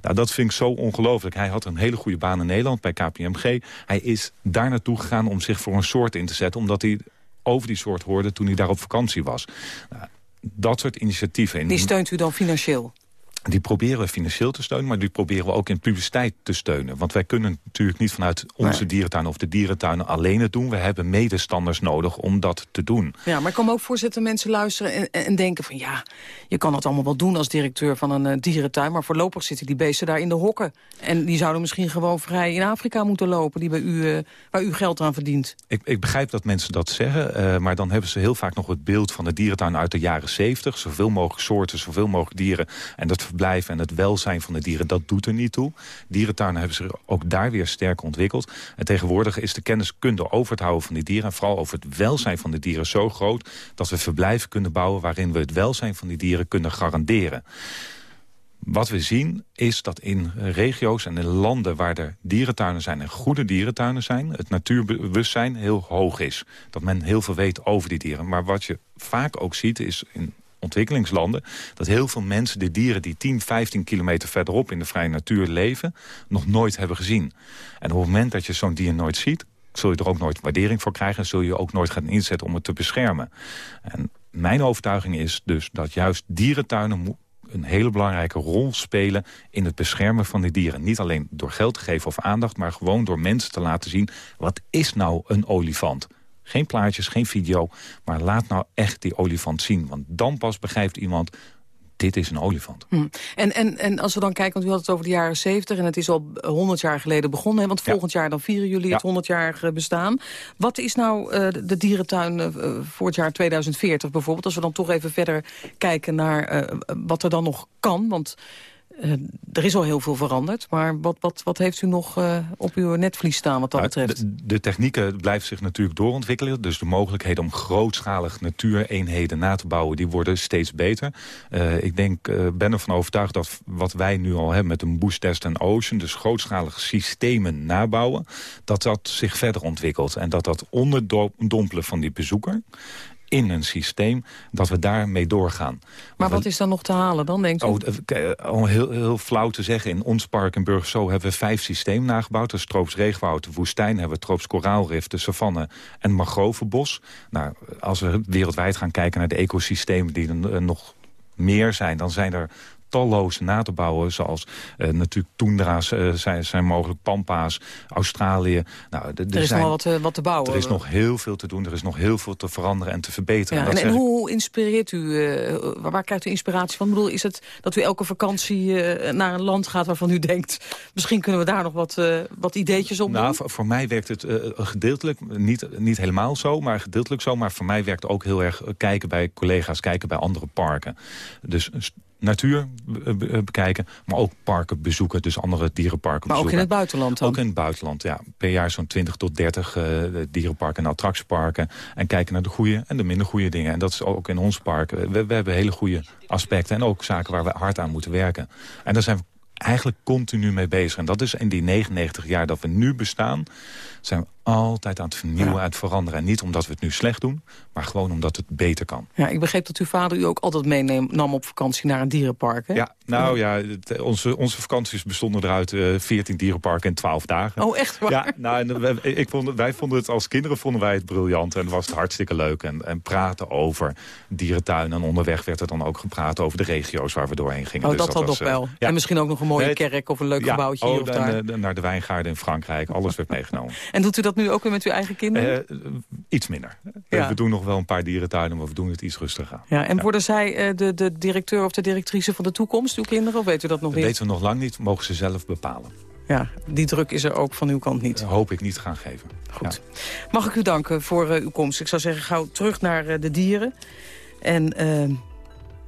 Nou, dat vind ik zo ongelooflijk. Hij had een hele goede baan in Nederland bij KPMG. Hij is daar naartoe gegaan om zich voor een soort in te zetten... omdat hij over die soort hoorde toen hij daar op vakantie was. Nou, dat soort initiatieven... Die steunt u dan financieel? Die proberen we financieel te steunen, maar die proberen we ook in publiciteit te steunen. Want wij kunnen natuurlijk niet vanuit onze nee. dierentuinen of de dierentuinen alleen het doen. We hebben medestanders nodig om dat te doen. Ja, maar ik kan me ook voorzetten mensen luisteren en, en, denken van... ja, je kan het allemaal wel doen als directeur van een uh, dierentuin... maar voorlopig zitten die beesten daar in de hokken. En die zouden misschien gewoon vrij in Afrika moeten lopen... Die bij u, uh, waar u geld aan verdient. Ik, ik begrijp dat mensen dat zeggen, uh, maar dan hebben ze heel vaak nog het beeld van de dierentuin uit de jaren 70. Zoveel mogelijk soorten, zoveel mogelijk dieren. En dat verblijf en het welzijn van de dieren, dat doet er niet toe. Dierentuinen hebben zich ook daar weer sterk ontwikkeld. En tegenwoordig is de kenniskunde over het houden van die dieren... en vooral over het welzijn van de dieren zo groot... dat we verblijven kunnen bouwen waarin we het welzijn van die dieren kunnen garanderen. Wat we zien is dat in regio's en in landen waar er dierentuinen zijn... en goede dierentuinen zijn, het natuurbewustzijn heel hoog is. Dat men heel veel weet over die dieren. Maar wat je vaak ook ziet is in ontwikkelingslanden... dat heel veel mensen de dieren die 10, 15 kilometer verderop in de vrije natuur leven... nog nooit hebben gezien. En op het moment dat je zo'n dier nooit ziet... zul je er ook nooit waardering voor krijgen... en zul je ook nooit gaan inzetten om het te beschermen. En mijn overtuiging is dus dat juist dierentuinen een hele belangrijke rol spelen in het beschermen van die dieren. Niet alleen door geld te geven of aandacht, maar gewoon door mensen te laten zien... wat is nou een olifant? Geen plaatjes, geen video, maar laat nou echt die olifant zien. Want dan pas begrijpt iemand, dit is een olifant. Hm. En, en, en als we dan kijken, want u had het over de jaren 70... en het is al 100 jaar geleden begonnen. Hè, want volgend jaar dan vieren jullie het 100-jarige bestaan. Wat is nou uh, de dierentuin uh, voor het jaar 2040 bijvoorbeeld? Als we dan toch even verder kijken naar uh, wat er dan nog kan. Want uh, er is al heel veel veranderd, maar wat, wat, wat heeft u nog uh, op uw netvlies staan wat dat nou, betreft? De, de technieken blijven zich natuurlijk doorontwikkelen. Dus de mogelijkheden om grootschalig natuureenheden na te bouwen... die worden steeds beter. Uh, ik denk, ben ervan overtuigd dat wat wij nu al hebben met een Bush Test en Ocean... dus grootschalige systemen nabouwen, dat dat zich verder ontwikkelt. En dat dat onderdompelen van die bezoeker in een systeem, dat we daarmee doorgaan. Maar wat is dan nog te halen dan, denk ik? Oh, om heel, heel flauw te zeggen, in ons park in Burgerso hebben we vijf systemen nagebouwd. Dus troops regenwoud, de woestijn, hebben we troops koraalrif, de savanne en mangrovenbos. Nou, als we wereldwijd gaan kijken naar de ecosystemen die er nog meer zijn... dan zijn er talloze na te bouwen. Zoals uh, natuurlijk toendra's uh, zijn, zijn mogelijk, pampa's, Australië. Nou, er is zijn, nog wat, uh, wat, te bouwen. Er is nog heel veel te doen. Er is nog heel veel te veranderen en te verbeteren. Ja, en, en, en hoe inspireert u, waar, waar, krijgt u inspiratie van? Ik bedoel, is het dat u elke vakantie naar een land gaat waarvan u denkt... misschien kunnen we daar nog wat, wat ideetjes op nou? Voor, voor mij werkt het gedeeltelijk, niet, niet helemaal zo, maar gedeeltelijk zo. Maar voor mij werkt ook heel erg kijken bij collega's, kijken bij andere parken. Dus natuur bekijken, maar ook parken bezoeken. Dus andere dierenparken maar bezoeken. ook in het buitenland dan? Ook in het buitenland, ja. Per jaar zo'n 20 tot 30 uh, dierenparken en attractieparken. En kijken naar de goede en de minder goede dingen. En dat is ook in ons park. We, we hebben hele goede aspecten en ook zaken waar we hard aan moeten werken. En daar zijn we eigenlijk continu mee bezig. En dat is in die 99 jaar dat we nu bestaan... zijn we altijd aan het vernieuwen, aan het veranderen. En niet omdat we het nu slecht doen, maar gewoon omdat het beter kan. Ja, ik begreep dat uw vader u ook altijd meenam op vakantie naar een dierenpark, hè? Ja, nou ja, het, onze, onze vakanties bestonden eruit uh, 14 dierenparken in 12 dagen. Oh, echt waar? Ja, nou, en wij, ik vond, wij vonden het als kinderen vonden wij het briljant en was het hartstikke leuk. En, en praten over dierentuinen. En onderweg werd er dan ook gepraat over de regio's waar we doorheen gingen. Oh, dus dat, dat was nog wel. Ja. En misschien ook nog een mooie kerk of een leuk gebouwtje hier oh, of daar. De, naar de wijngaarden in Frankrijk. Alles werd meegenomen. En doet u dat nu ook weer met uw eigen kinderen? Uh, iets minder. Ja. We doen nog wel een paar dierentuinen, maar we doen het iets rustiger. Ja, en worden zij uh, de, de directeur of de directrice van de toekomst, uw kinderen? Of weet u dat nog dat niet? weten we nog lang niet. Mogen ze zelf bepalen. Ja, die druk is er ook van uw kant niet. Dat hoop ik niet te gaan geven. Goed. Ja. Mag ik u danken voor uh, uw komst. Ik zou zeggen, gauw terug naar de dieren. En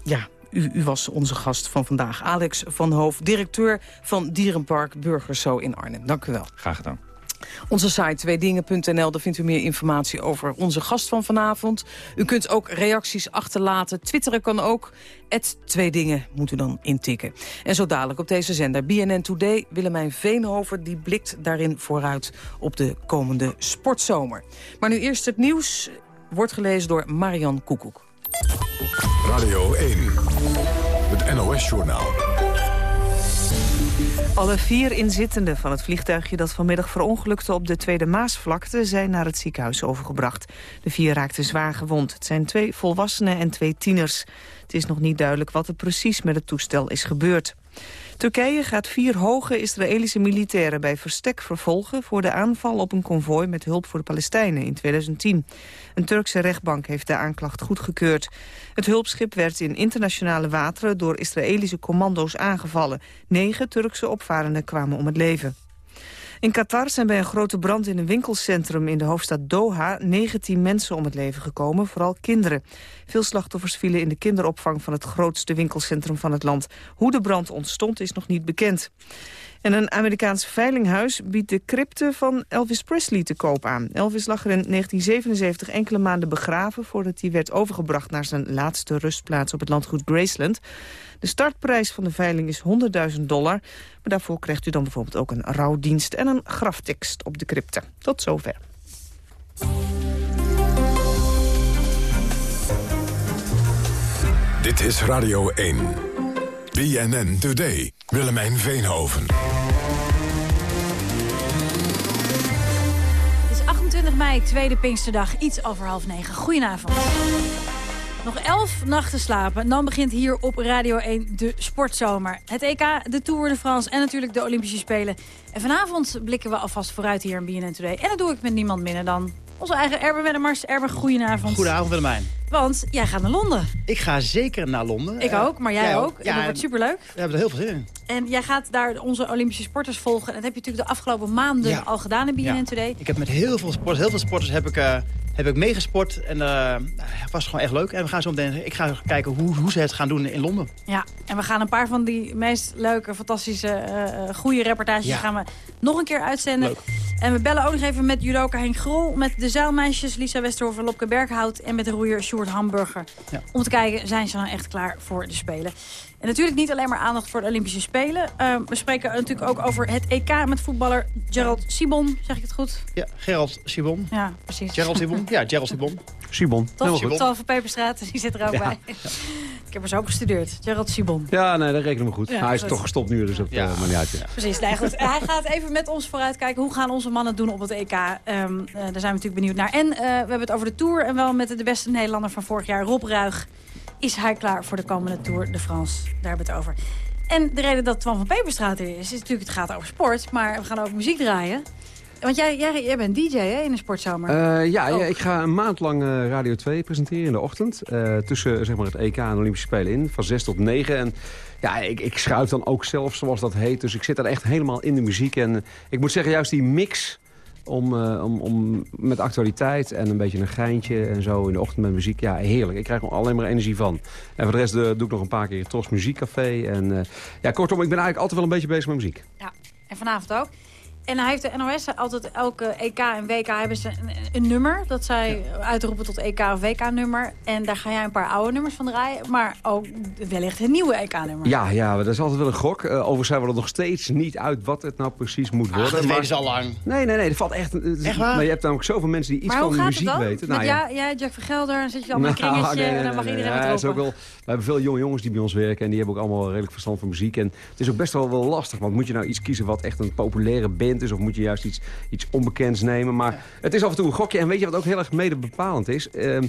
ja, u, u, was onze gast van vandaag. Alex van Hoof, directeur van Dierenpark Burgerso in Arnhem. Dank u wel. Graag gedaan. Onze site tweedingen.nl, daar vindt u meer informatie over onze gast van vanavond. U kunt ook reacties achterlaten. Twitteren kan ook. twee dingen moet u dan intikken. En zo dadelijk op deze zender BNN Today... Willemijn Veenhover die blikt daarin vooruit op de komende sportzomer. Maar nu eerst het nieuws wordt gelezen door Marian Koekoek. Radio 1, het NOS-journaal. Alle vier inzittenden van het vliegtuigje dat vanmiddag verongelukte op de Tweede Maasvlakte zijn naar het ziekenhuis overgebracht. De vier raakten zwaar gewond. Het zijn twee volwassenen en twee tieners. Het is nog niet duidelijk wat er precies met het toestel is gebeurd. Turkije gaat vier hoge Israëlische militairen bij verstek vervolgen... voor de aanval op een konvooi met hulp voor de Palestijnen in 2010. Een Turkse rechtbank heeft de aanklacht goedgekeurd. Het hulpschip werd in internationale wateren door Israëlische commando's aangevallen. Negen Turkse opvarenden kwamen om het leven. In Qatar zijn bij een grote brand in een winkelcentrum in de hoofdstad Doha 19 mensen om het leven gekomen, vooral kinderen. Veel slachtoffers vielen in de kinderopvang van het grootste winkelcentrum van het land. Hoe de brand ontstond is nog niet bekend. En een Amerikaans veilinghuis biedt de crypte van Elvis Presley te koop aan. Elvis lag er in 1977 enkele maanden begraven... voordat hij werd overgebracht naar zijn laatste rustplaats op het landgoed Graceland. De startprijs van de veiling is 100.000 dollar. Maar daarvoor krijgt u dan bijvoorbeeld ook een rouwdienst... en een graftekst op de crypte. Tot zover. Dit is Radio 1. BNN Today. Willemijn Veenhoven. Het is 28 mei, tweede Pinksterdag, iets over half negen. Goedenavond. Nog elf nachten slapen. En dan begint hier op Radio 1 de sportzomer. Het EK, de Tour de France en natuurlijk de Olympische Spelen. En vanavond blikken we alvast vooruit hier in BNN Today. En dat doe ik met niemand minder dan onze eigen Erben Wennemars. Erben, goedenavond. Goedenavond Willemijn. Want jij gaat naar Londen. Ik ga zeker naar Londen. Ik ook, maar jij, ook. Ja, dat wordt superleuk. We hebben er heel veel zin in. En jij gaat daar onze Olympische sporters volgen. En dat heb je natuurlijk de afgelopen maanden al gedaan in BNN ja. Today. Ik heb met heel veel sporters, heel veel sporters heb ik, uh, heb ik meegesport. En het was gewoon echt leuk. En we gaan zo meteen, ik ga kijken hoe, hoe ze het gaan doen in Londen. Ja, en we gaan een paar van die meest leuke, fantastische, uh, goede reportages ja. gaan we nog een keer uitzenden. Leuk. En we bellen ook nog even met judoka Henk Grol, met de zaalmeisjes Lisa Westerhoff en Lopke Berghout en met de roeier Sjoerd Hamburger. Ja. Om te kijken, zijn ze nou echt klaar voor de Spelen? En natuurlijk niet alleen maar aandacht voor de Olympische Spelen. Uh, we spreken natuurlijk ook over het EK met voetballer Gerald Sibon. Zeg ik het goed? Ja, Gerald Sibon. Ja, precies. Gerald Sibon? Ja, Gerald Sibon. Sibon. Toch, Tal van Peperstraat, die zit er ook ja. bij. Ja. Ik heb er zo ook gestudeerd. Gerald Sibon. Ja, nee, dat rekenen we goed. Ja, Hij is toch gestopt nu, dus dat ja. uh, maar niet uit. Ja. Precies, nee, goed. Hij gaat even met ons vooruitkijken. Hoe gaan onze mannen doen op het EK? Um, uh, daar zijn we natuurlijk benieuwd naar. En uh, we hebben het over de Tour. En wel met de beste Nederlander van vorig jaar, Rob Ruig. Is hij klaar voor de komende Tour de France? Daar hebben we het over. En de reden dat Twan van Peperstraat er is, is natuurlijk het gaat over sport. Maar we gaan ook muziek draaien. Want jij, jij, jij bent DJ hè, in de sportzomer. Uh, ja, ja, ik ga een maand lang uh, Radio 2 presenteren in de ochtend. Uh, tussen zeg maar, het EK en de Olympische Spelen in. Van 6 tot 9. En ja, ik, ik schuif dan ook zelf, zoals dat heet. Dus ik zit daar echt helemaal in de muziek. En ik moet zeggen, juist die mix om, uh, om, om met actualiteit en een beetje een geintje en zo in de ochtend met muziek. Ja, heerlijk. Ik krijg er alleen maar energie van. En voor de rest uh, doe ik nog een paar keer Tros Muziekcafé. En uh, ja, kortom, ik ben eigenlijk altijd wel een beetje bezig met muziek. Ja, en vanavond ook. En hij heeft de NOS altijd elke EK en WK hebben ze een, een nummer. Dat zij uitroepen tot EK of WK-nummer. En daar ga jij een paar oude nummers van draaien. Maar ook wellicht een nieuwe EK-nummer. Ja, ja, dat is altijd wel een gok. Uh, overigens zijn we er nog steeds niet uit wat het nou precies moet worden. Ach, dat maar... weten ze al lang. Nee, nee, nee. Dat valt echt... echt waar? Maar je hebt namelijk zoveel mensen die iets maar van de muziek dan? weten. Nou, ja, jij, Jack Vergelder, dan zit je allemaal nou, in een kringetje nee, nee, nee, en dan mag iedereen ja, wel, We hebben veel jonge jongens die bij ons werken en die hebben ook allemaal redelijk verstand van muziek. En het is ook best wel, wel lastig, want moet je nou iets kiezen wat echt een populaire band is of moet je juist iets, iets onbekends nemen. Maar het is af en toe een gokje. En weet je wat ook heel erg mede bepalend is? Uh, uh,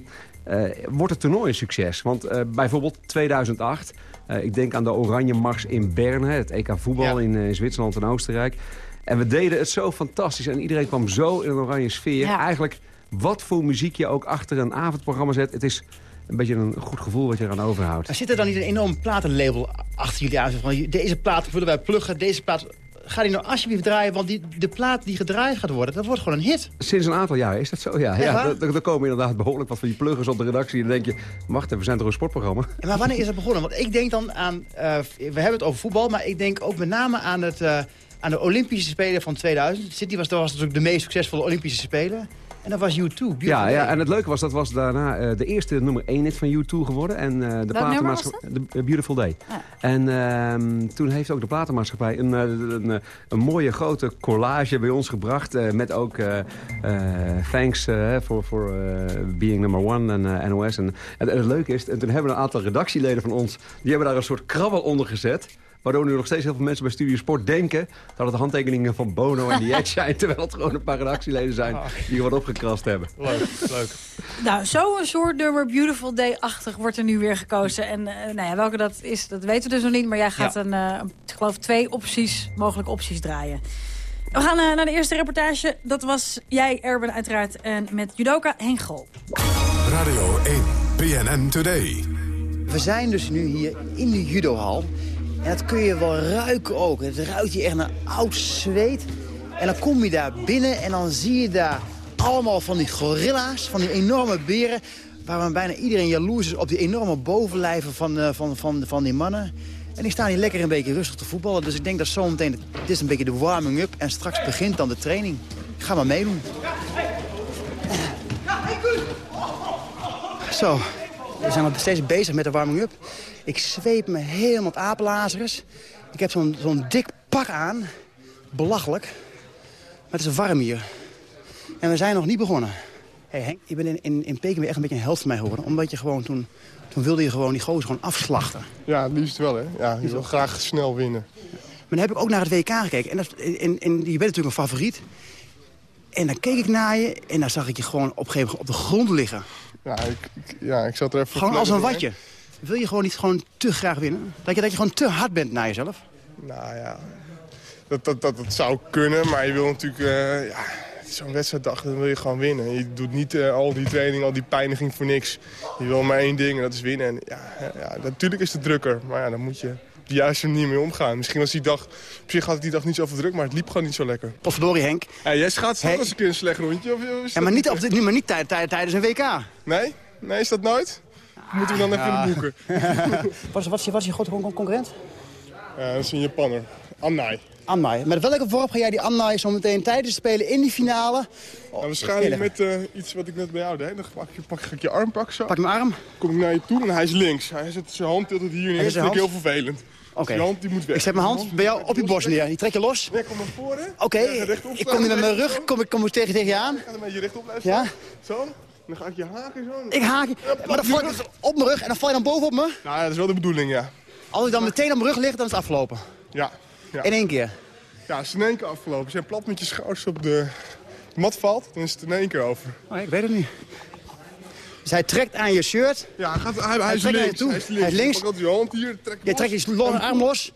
wordt het toernooi een succes? Want uh, bijvoorbeeld 2008, ik denk aan de Oranje Mars in Berne, het EK voetbal ja. in, in Zwitserland en Oostenrijk. En we deden het zo fantastisch en iedereen kwam zo in een oranje sfeer. Ja. Eigenlijk wat voor muziek je ook achter een avondprogramma zet. Het is een beetje een goed gevoel wat je eraan overhoudt. Maar zit er dan niet een enorm platenlabel achter jullie aan? Van, deze plaat willen wij pluggen, deze plaat ga die nou alsjeblieft draaien, want die, de plaat die gedraaid gaat worden, dat wordt gewoon een hit. Sinds een aantal jaar is dat zo, ja. ja er, komen inderdaad behoorlijk wat van die pluggers op de redactie. En dan denk je, wacht even, we zijn toch een sportprogramma? Ja, maar wanneer is dat begonnen? Want ik denk dan aan, uh, we hebben het over voetbal, maar ik denk ook met name aan het... Uh, aan de Olympische Spelen van 2000. Sydney was, was natuurlijk de meest succesvolle Olympische Spelen. En dat was U2. Ja, ja, en het leuke was, dat was daarna uh, de eerste nummer 1 hit van U2 geworden. En uh, de platenmaatschappij... The Beautiful Day. Ja. En uh, toen heeft ook de platenmaatschappij een, een, een, mooie grote collage bij ons gebracht. met ook thanks voor for, being number one en NOS. En, en, en, het leuke is, en toen hebben een aantal redactieleden van ons... die hebben daar een soort krabbel onder gezet... Waardoor nu nog steeds heel veel mensen bij Studio Sport denken... dat het handtekeningen van Bono en The Edge zijn... terwijl het gewoon een paar redactieleden zijn die er wat opgekrast hebben. Leuk, leuk. Nou, zo'n soort nummer Beautiful Day-achtig wordt er nu weer gekozen. En uh, nou ja, welke dat is, dat weten we dus nog niet. Maar jij gaat ja. een, uh, ik geloof twee opties, mogelijke opties draaien. We gaan uh, naar de eerste reportage. Dat was jij, Erben, uiteraard. En met judoka Henk Radio 1, PNN Today. We zijn dus nu hier in de judohal. En dat kun je wel ruiken ook. Het ruikt hier echt naar oud zweet. En dan kom je daar binnen en dan zie je daar allemaal van die gorilla's, van die enorme beren... waar bijna iedereen jaloers is op die enorme bovenlijven van, uh, van, van, van die mannen. En die staan hier lekker een beetje rustig te voetballen. Dus ik denk dat zometeen, dit is een beetje de warming-up... en straks begint dan de training. Ga maar meedoen. Zo, we zijn nog steeds bezig met de warming-up. Ik zweep me helemaal het apenlazers. Ik heb zo'n zo'n dik pak aan. Belachelijk. Maar het is warm hier. En we zijn nog niet begonnen. Hey Henk, je bent in, in, in Peking echt een beetje een held van mij geworden. Omdat je gewoon toen, toen wilde je gewoon die gozer gewoon afslachten. Ja, het liefst wel hè. Ja, je wil graag snel winnen. Maar dan heb ik ook naar het WK gekeken. En, dat, en, en je bent natuurlijk een favoriet. En dan keek ik naar je en dan zag ik je gewoon op een gegeven moment op de grond liggen. Ja, ik, ik ja, ik zat er even... Gewoon als een watje. Wil je gewoon niet gewoon te graag winnen? Dat je, dat je gewoon te hard bent naar jezelf? Nou ja, dat, dat, dat, dat zou kunnen, maar je wil natuurlijk... Uh, ja, Zo'n wedstrijddag, dan wil je gewoon winnen. Je doet niet uh, al die training, al die pijniging voor niks. Je wil maar één ding en dat is winnen. En ja, ja, natuurlijk is het drukker, maar ja, dan moet je de juiste manier mee omgaan. Misschien was die dag, op zich had ik die dag niet zoveel druk, maar het liep gewoon niet zo lekker. Potverdorie Henk. Hey, jij schaatst hey. als een keer een slecht rondje? Of, of ja, maar niet, op de, maar niet tijdens een WK. Nee? Nee, is dat nooit? Moeten we dan even in de boeken. wat, is, wat, is je, wat is je grote concurrent? Ja, dat is een Japanner. Annai. Annai. Met welke vorm ga jij die Annai zo meteen tijdens spelen in die finale? Oh, nou, waarschijnlijk met uh, iets wat ik net bij jou deed. Dan pak, je, pak, ga ik je arm pakken zo. Pak mijn arm. kom ik naar je toe en hij is links. Hij zet zijn hand altijd hier neer. Dat vind ik heel vervelend. Oké. Okay. Dus hand die moet weg. Ik zet mijn hand bij jou op je borst neer. Die trek je los. Nee, kom naar voren. Oké. Okay. Ik kom hier met mijn rug. Kom ik, kom ik tegen, tegen je aan. Ik ga er met je rechtop blijven Ja. Zo. Dan ga ik je haken zo. Ik haak je. maar dan val je op mijn rug en dan val je dan boven op me? Nou ja, dat is wel de bedoeling, ja. Als ik dan meteen op mijn rug lig, dan is het afgelopen? Ja. ja. In één keer? Ja, het is in één keer afgelopen. Als je plat met je schouders op de mat valt, dan is het in één keer over. Oh, ik weet het niet. Hij trekt aan je shirt. Ja, hij, gaat, hij, hij, hij is links. Toe. Hij is links. Hij is links. Je hand hier, trek je trekt je arm los.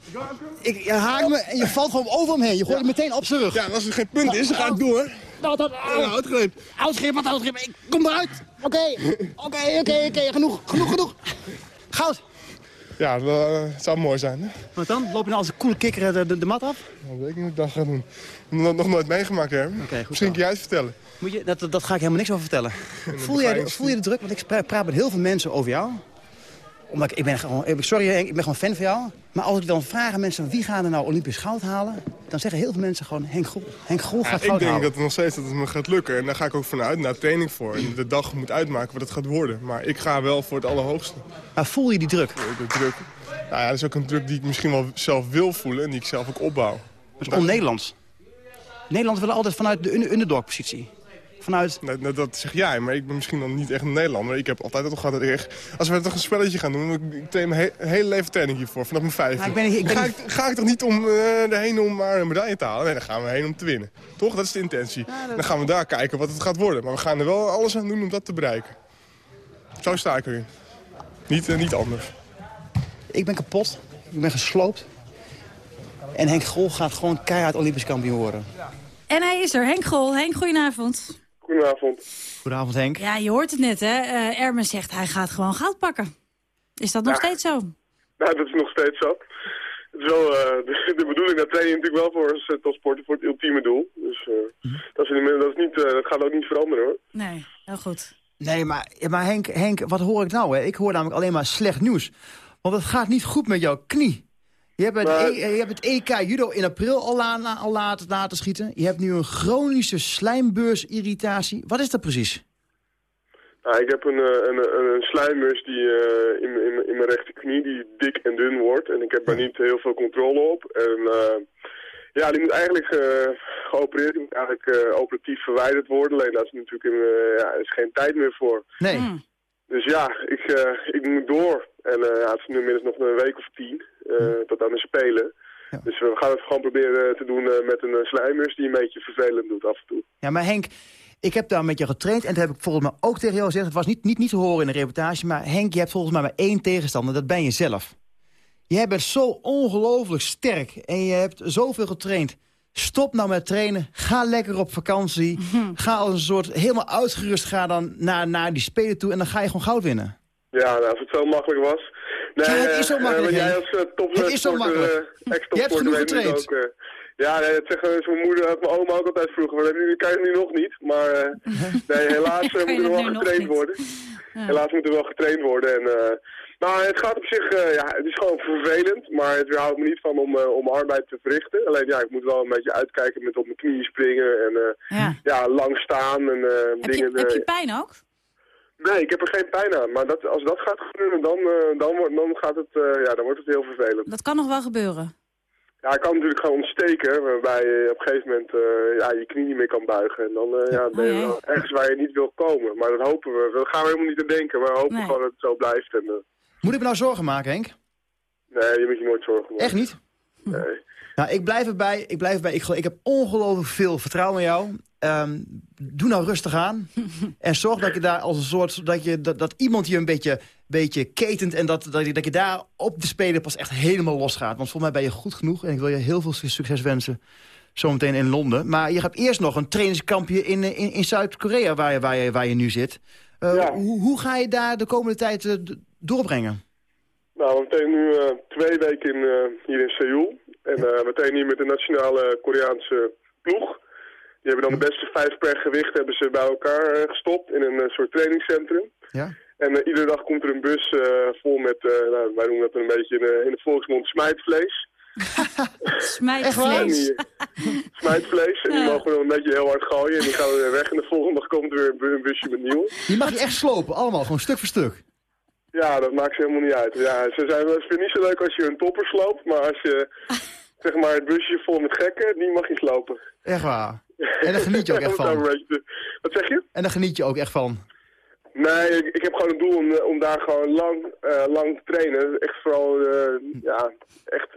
Ik je haak me en je valt gewoon over hem heen. Je gooit hem meteen op zijn rug. Ja, en als er geen punt is, dan ga ik door. Nou, dat... Ja, uitgreep. Uitgreep, wat uitgreep. Ik kom eruit. Oké, oké, oké, oké. Genoeg, genoeg, genoeg. Goud. Ja, dat uh, zou mooi zijn. Hè? Wat dan? Loop je nou als een coole kikker de, de, de mat af? Dat weet ik niet wat ik dan ga doen. Ik heb nog nooit meegemaakt, hè? Okay, Misschien kun jij het vertellen. Moet je, dat, dat ga ik helemaal niks over vertellen. voel, jij de, voel je de druk? Want ik praat met heel veel mensen over jou. Omdat ik, ik ben gewoon, sorry, ik ben gewoon fan van jou. Maar als ik dan vraag aan mensen wie gaat er nou Olympisch goud halen... dan zeggen heel veel mensen gewoon Henk Grol. Henk Grol Ja, gaat ik goud denk halen. dat het nog steeds dat het me gaat lukken. En daar ga ik ook vanuit, naar training voor. En de dag moet uitmaken wat het gaat worden. Maar ik ga wel voor het allerhoogste. Maar voel je die druk? De druk. Nou ja, dat is ook een druk die ik misschien wel zelf wil voelen en die ik zelf ook opbouw. Dat is on-Nederlands. Nederland willen altijd vanuit de underdog-positie. Vanuit... Dat, dat, dat zeg jij, maar ik ben misschien dan niet echt een Nederlander. Ik heb altijd al gehad dat ik echt... Als we toch een spelletje gaan doen, ik, ik train mijn he- hele leven training hiervoor, vanaf mijn vijfde. Maar ik ben ik ben ga, ik, ga ik toch niet om eh erheen om maar een medaille te halen? Nee, dan gaan we heen om te winnen. Toch? Dat is de intentie. Dan gaan we daar kijken wat het gaat worden. Maar we gaan er wel alles aan doen om dat te bereiken. Zo sta ik erin. Niet, eh, niet anders. Ik ben kapot. Ik ben gesloopt. En Henk Grol gaat gewoon keihard Olympisch kampioen worden. En hij is er. Henk Grol. Henk, goedenavond. Goedenavond. Goedenavond Henk. Ja, je hoort het net, hè. Eh Ermen zegt hij gaat gewoon goud pakken. Is dat nog Ja. steeds zo? Nou, dat is nog steeds zo. Het is wel, eh, de, de bedoeling, daar train je natuurlijk wel voor als eh, topsporter voor het ultieme doel. Dus eh, dat, is, niet- dat, is niet, eh, dat gaat ook niet veranderen hoor. Nee, heel goed. Nee, maar, ja, maar Henk, Henk, wat hoor ik nou? Hè? Ik hoor namelijk alleen maar slecht nieuws. Want het gaat niet goed met jouw knie. Je hebt het, Maar- E- je hebt het EK judo in april al, la- al laten, laten schieten. Je hebt nu een chronische slijmbeursirirritatie. Wat is dat precies? Nou, ik heb een, eh, een, een, een slijmmus die, eh, in, in, in mijn rechterknie die dik en dun wordt. En ik heb daar niet heel veel controle op. En eh, ja, die moet eigenlijk eh, geopereerd, die moet eigenlijk eh, operatief verwijderd worden. Alleen daar is natuurlijk in, eh, ja, is geen tijd meer voor. Nee. Dus ja, ik, eh, ik moet door. En eh, ja, het is nu inmiddels nog een week of tien eh, tot aan de Spelen. Dus we gaan het gewoon proberen te doen eh, met een slijmers die een beetje vervelend doet af en toe. Ja, maar Henk, ik heb daar met je getraind. En dat heb ik volgens mij ook tegen jou gezegd. Het was niet, niet, niet te horen in de reportage. Maar Henk, je hebt volgens mij maar één tegenstander. Dat ben je zelf. Jij bent zo ongelooflijk sterk. En je hebt zoveel getraind. Stop nou met trainen. Ga lekker op vakantie. Ga als een soort helemaal uitgerust. Ga dan naar, naar die spelen toe. En dan ga je gewoon goud winnen. Ja, nou, als het zo makkelijk was. Nee, Ja, het is zo eh, makkelijk, eh, jij als uh, top Het is zo makkelijk. Je hebt genoeg getraind. Ook, eh, ja, nee, dat zeggen mijn moeder en mijn oma ook altijd vroeger. Maar dat kan je nu nog niet. Maar eh, nee, helaas eh, moet er wel getraind worden. Ja. Helaas moet er wel getraind worden. En, eh, nou, het gaat op zich, eh, ja, het is gewoon vervelend. Maar het weerhoudt me niet van om, eh, om arbeid te verrichten. Alleen ja, ik moet wel een beetje uitkijken met op mijn knieën springen. En eh, Ja. ja, lang staan en eh, Heb dingen. je, heb je eh, pijn ook? Nee, ik heb er geen pijn aan. Maar dat, als dat gaat gebeuren, dan, eh, dan, wordt- dan, gaat het, eh, ja, dan wordt het heel vervelend. Dat kan nog wel gebeuren. Ja, ik kan natuurlijk gaan ontsteken, waarbij je op een gegeven moment eh, ja, je knie niet meer kan buigen. En dan eh, ja, ben je Oh, wel ergens waar je niet wil komen. Maar dat hopen we. Dat gaan we helemaal niet aan denken. Maar we hopen Nee. gewoon dat het zo blijft. En, eh, Moet ik me nou zorgen maken, Henk? nee, je moet je nooit zorgen maken. Echt niet? Nee. Nou, ik blijf erbij. Ik, blijf erbij. Ik, ik heb ongelooflijk veel vertrouwen in jou. Ehm, doe nou rustig aan. en zorg dat je daar als een soort... dat, je, dat, dat iemand je een beetje, beetje ketent... en dat, dat, je, dat je daar op de spelen pas echt helemaal losgaat. Want volgens mij ben je goed genoeg. En ik wil je heel veel succes wensen. Zometeen in Londen. Maar je hebt eerst nog een trainingskampje in, in, in Zuid-Korea... Waar je, waar, je, waar je nu zit. Eh, hoe, hoe ga je daar de komende tijd eh, doorbrengen? Nou, we trainen nu eh, twee weken in, eh, hier in Seoul. En eh, we trainen hier met de nationale Koreaanse ploeg. Die hebben dan de beste vijf per gewicht hebben ze bij elkaar eh, gestopt in een eh, soort trainingscentrum. Ja. En eh, iedere dag komt er een bus eh, vol met, eh, nou, wij noemen dat een beetje in, de- in de volksmond smijtvlees. Smijtvlees. Smijtvlees. En die mogen we dan een beetje heel hard gooien. En die gaan we weer weg. En de volgende dag komt er weer een busje met nieuw. Die mag je echt slopen, allemaal, gewoon stuk voor stuk. Ja, dat maakt ze helemaal niet uit. Ja, ze zijn wel eens niet zo leuk als je een topper sloopt. Maar als je, zeg maar, het busje vol met gekken, die mag je slopen. Echt waar. En daar geniet je ook echt van. een beetje te- Wat zeg je? En daar geniet je ook echt van. Nee, ik, ik heb gewoon een doel om, eh, om daar gewoon lang, eh, lang te trainen. Echt vooral, eh, ja, echt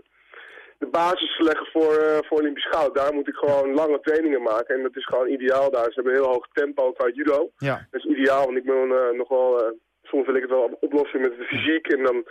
de basis te leggen voor, eh, voor Olympisch goud. Daar moet ik gewoon lange trainingen maken. En dat is gewoon ideaal daar. Ze hebben een heel hoog tempo qua judo. Ja. Dat is ideaal, want ik ben uh, nog wel... Uh, soms wil ik het wel oplossen met de fysiek en dan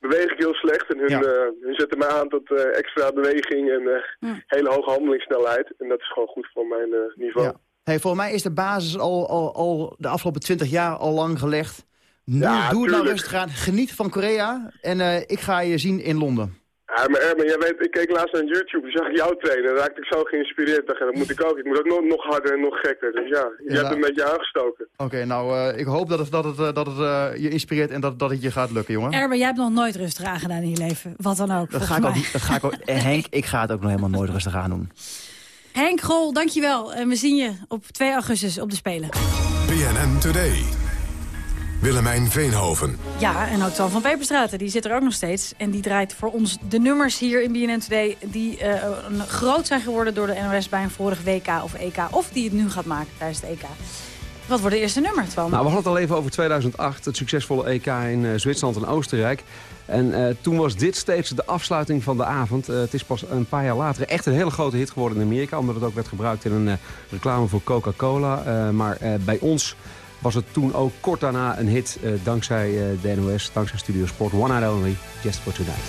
beweeg ik heel slecht. En hun, Ja. uh, hun zetten mij aan tot uh, extra beweging en uh, hele hoge handelingssnelheid. En dat is gewoon goed voor mijn niveau. Ja. Hey, volgens mij is de basis al, al, al de afgelopen twintig jaar al lang gelegd. Nu, Ja, doe het nou rustig aan. Geniet van Korea. En ik ga je zien in Londen. Ja, Ja, maar Erben, jij weet, ik keek laatst naar YouTube, zag ik jou trainen. Daar raakte ik zo geïnspireerd. Dacht, dat moet ik ook. Ik moet ook nog, nog harder en nog gekker. Dus ja, je hebt een beetje aangestoken. Oké, nou, uh, ik hoop dat het, dat het, uh, dat het uh, je inspireert en dat, dat het je gaat lukken, jongen. Erben, jij hebt nog nooit rustig aangedaan in je leven. Wat dan ook, dat ga ik ook, dat ga ik ook, Henk, ik ga het ook nog helemaal nooit rustig aan doen. Henk Grol, dankjewel. En we zien je op 2 augustus op de Spelen. BNN Today. Willemijn Veenhoven. Ja, en ook Twan van Peperstraten, die zit er ook nog steeds. En die draait voor ons de nummers hier in BNN Today... die uh, groot zijn geworden door de NOS bij een vorig WK of EK... of die het nu gaat maken tijdens het EK. Wat wordt de eerste nummer, Twan? Nou, we hadden het al even over 2008, het succesvolle EK in uh, Zwitserland en Oostenrijk. En uh, toen was dit steeds de afsluiting van de avond. Uh, het is pas een paar jaar later echt een hele grote hit geworden in Amerika... omdat het ook werd gebruikt in een reclame voor Coca-Cola. maar bij ons was het toen ook kort daarna een hit uh, dankzij uh, de NOS, dankzij Studio Sport. One Night Only, Just for Tonight.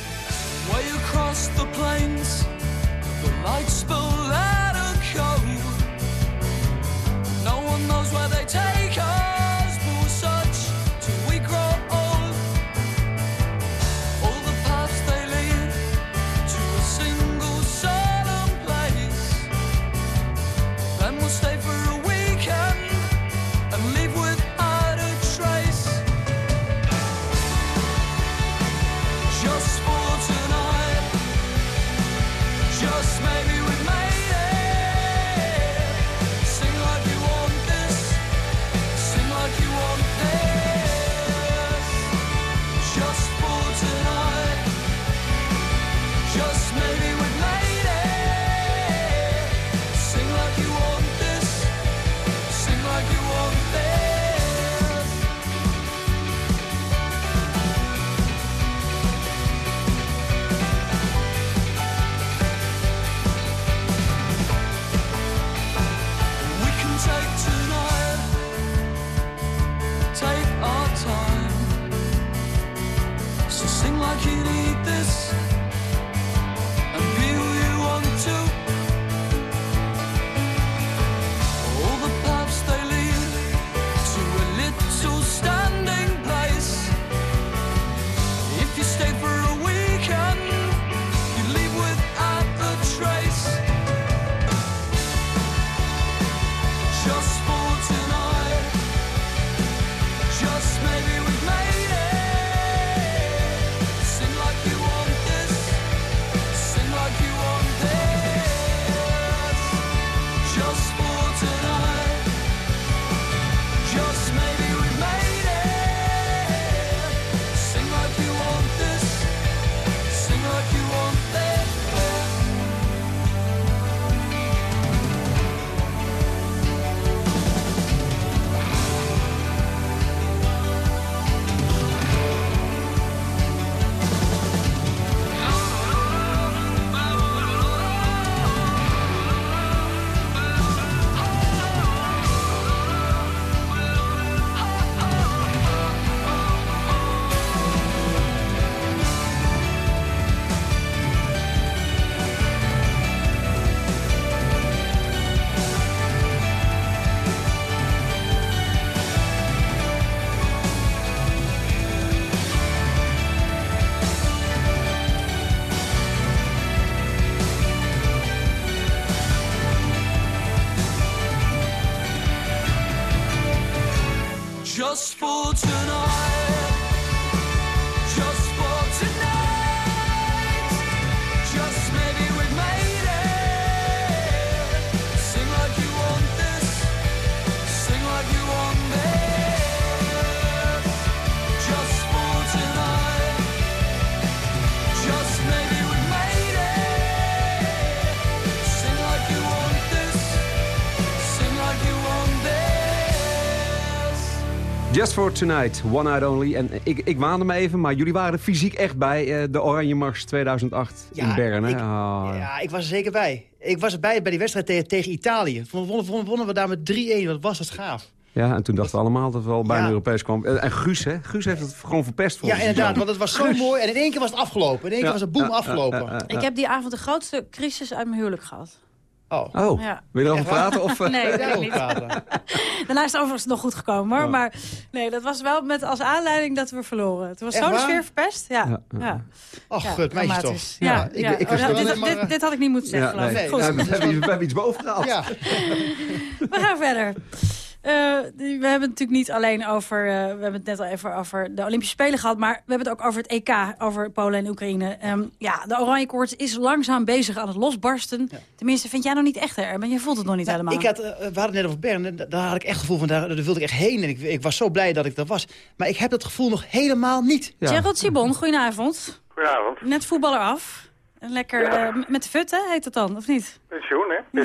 Just for Tonight, One Night Only. En ik, ik waande me even, maar jullie waren er fysiek echt bij. eh, de Oranje Mars 2008 in Bern. hè? Ik, Ah. ja, ik was er zeker bij. Ik was erbij bij die wedstrijd tegen, tegen Italië. Wonnen, wonnen, wonnen we daar met 3-1. Wat was dat gaaf. Ja, en toen dachten we allemaal dat we al bijna Ja. Europees kwam. En en Guus, hè? Guus heeft het gewoon verpest voor Ja, inderdaad, want het was zo mooi. En in één keer was het afgelopen. In één keer was het boem ja, afgelopen. ja, ja, ja. Ik heb die avond de grootste crisis uit mijn huwelijk gehad. Oh. Oh, Ja. wil je erover praten? Of, eh? Nee, ik Daarover niet. praten. Daarna is het overigens nog goed gekomen hoor. Ja. Maar nee, dat was wel met als aanleiding dat we verloren. Het was zo'n sfeer verpest. Ja. Ja, ja. ja. Och, Ja, gut, meisjes dramatisch. toch. Ja, Ja, ik- ja. ik Oh, dit, wel dit, alleen maar, dit, dit had ik niet moeten zeggen, Ja, geloof nee. ik. Goed. Ja, we, hebben, we hebben iets boven gehaald. Ja. We gaan verder. Eh, we hebben het natuurlijk niet alleen over... eh, we hebben het net al even over de Olympische Spelen gehad... maar we hebben het ook over het EK, over Polen en Oekraïne. Ehm, ja, de oranje koorts is langzaam bezig aan het losbarsten. Tenminste, vind jij nog niet echt, hè? Maar je voelt het nog niet helemaal. Ik had, eh, we hadden het net over Bern. en Daar had ik echt het gevoel van, daar, daar wilde ik echt heen. En ik, ik was zo blij dat ik er was. Maar ik heb dat gevoel nog helemaal niet. Gerald Sibon, goedenavond. Goedenavond. Net voetballer af. Lekker eh, m- met de fut, hè, heet dat dan, of niet? Pensioen, hè?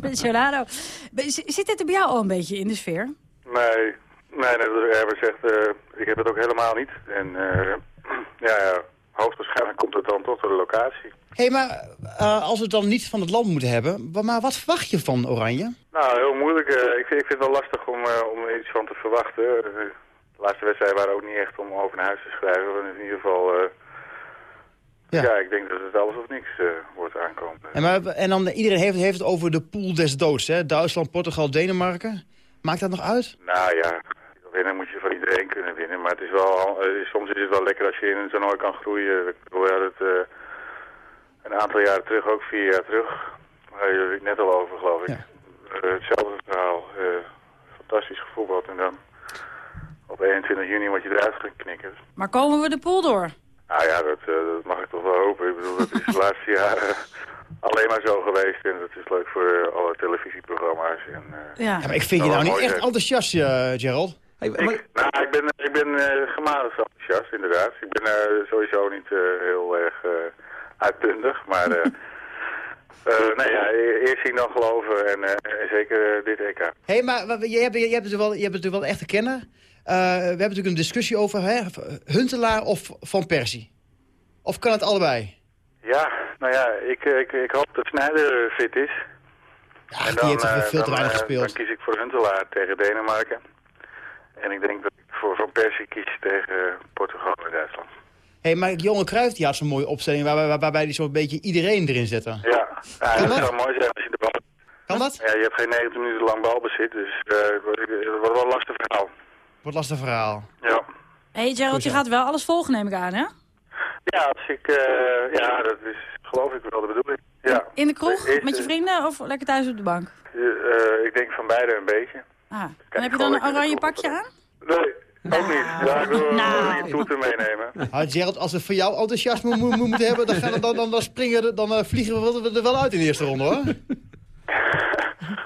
Pensionado. Z- Zit dit er bij jou al een beetje in de sfeer? nee, nee, net als Herbert zegt, eh, ik heb het ook helemaal niet. En eh, ja, ja, hoogstwaarschijnlijk komt het dan toch door de locatie. Hey, maar eh, als we het dan niet van het land moeten hebben... maar wat verwacht je van Oranje? Nou, heel moeilijk. eh, ik, vind, ik vind het wel lastig om, eh, om er iets van te verwachten. Eh, de laatste wedstrijden waren ook niet echt om over naar huis te schrijven. In ieder geval, eh, Ja. ja. ik denk dat het alles of niks eh, wordt aankomen. En, maar, en dan, iedereen heeft, heeft het over de pool des doods. Hè? Duitsland, Portugal, Denemarken. Maakt dat nog uit? Nou ja, winnen moet je van iedereen kunnen winnen. Maar het is wel, eh, soms is het wel lekker als je in een toernooi kan groeien. Ik bedoel, We hadden het eh, een aantal jaren terug, ook vier jaar terug. Daar hadden jullie het net al over, geloof ik. Eh, hetzelfde verhaal. eh, fantastisch gevoetbald. En dan op 21 juni word je eruit geknikken. Maar komen we de pool door? Nou ja, dat, eh, dat mag ik toch wel hopen. Ik bedoel, dat is de laatste jaren alleen maar zo geweest. En dat is leuk voor eh, alle televisieprogramma's. En, eh, Ja. Ja, maar ik vind je nou niet echt enthousiast, Gerald. Hey, maar- Ik, nou, ik ben, ik ben eh, gematigd enthousiast, inderdaad. Ik ben sowieso niet eh, heel erg eh, uitbundig, maar... eh eh, nee, ja, e- eerst zien dan geloven en, eh, en zeker dit EK. hey, maar je hebt, je, hebt natuurlijk wel, je hebt natuurlijk wel een echte kenner. Eh, we hebben natuurlijk een discussie over hè, Huntelaar of Van Persie. Of kan het allebei? Ja, nou ja, ik, eh, ik, ik hoop dat Sneijder fit is. Ja, die heeft eh, veel te dan, weinig eh, gespeeld. Dan kies ik voor Huntelaar tegen Denemarken. En ik denk dat ik voor Van Persie kies tegen Portugal en Duitsland. hey, maar Jonge Cruijff die had zo'n mooie opstelling... Waar, waar, waarbij hij zo'n beetje iedereen erin zette. Ja, ja dat zou mooi zijn als je de bal... Kan dat? Ja, je hebt geen 90 minuten lang balbezit, dus eh, wordt het wordt wel een lastig verhaal. Wordt lastig verhaal. Ja. Hé hey Gerald, je gaat wel alles volgen, neem ik aan, hè? Ja, als ik, eh, ja, dat is geloof ik wel de bedoeling. Ja. In de kroeg, Eerst, met je eh, vrienden of lekker thuis op de bank? eh, eh, ik denk van beide een beetje. Ah. En Kijk, heb je dan een oranje pakje aan? Nee, ook niet. Ja, ik wil Nou. een toeter meenemen. Ah, Gerald, als we voor jou enthousiasme mo- mo- moeten hebben... dan, gaan we, dan, dan, dan, springen we, dan eh, vliegen we er wel uit in de eerste ronde, hoor.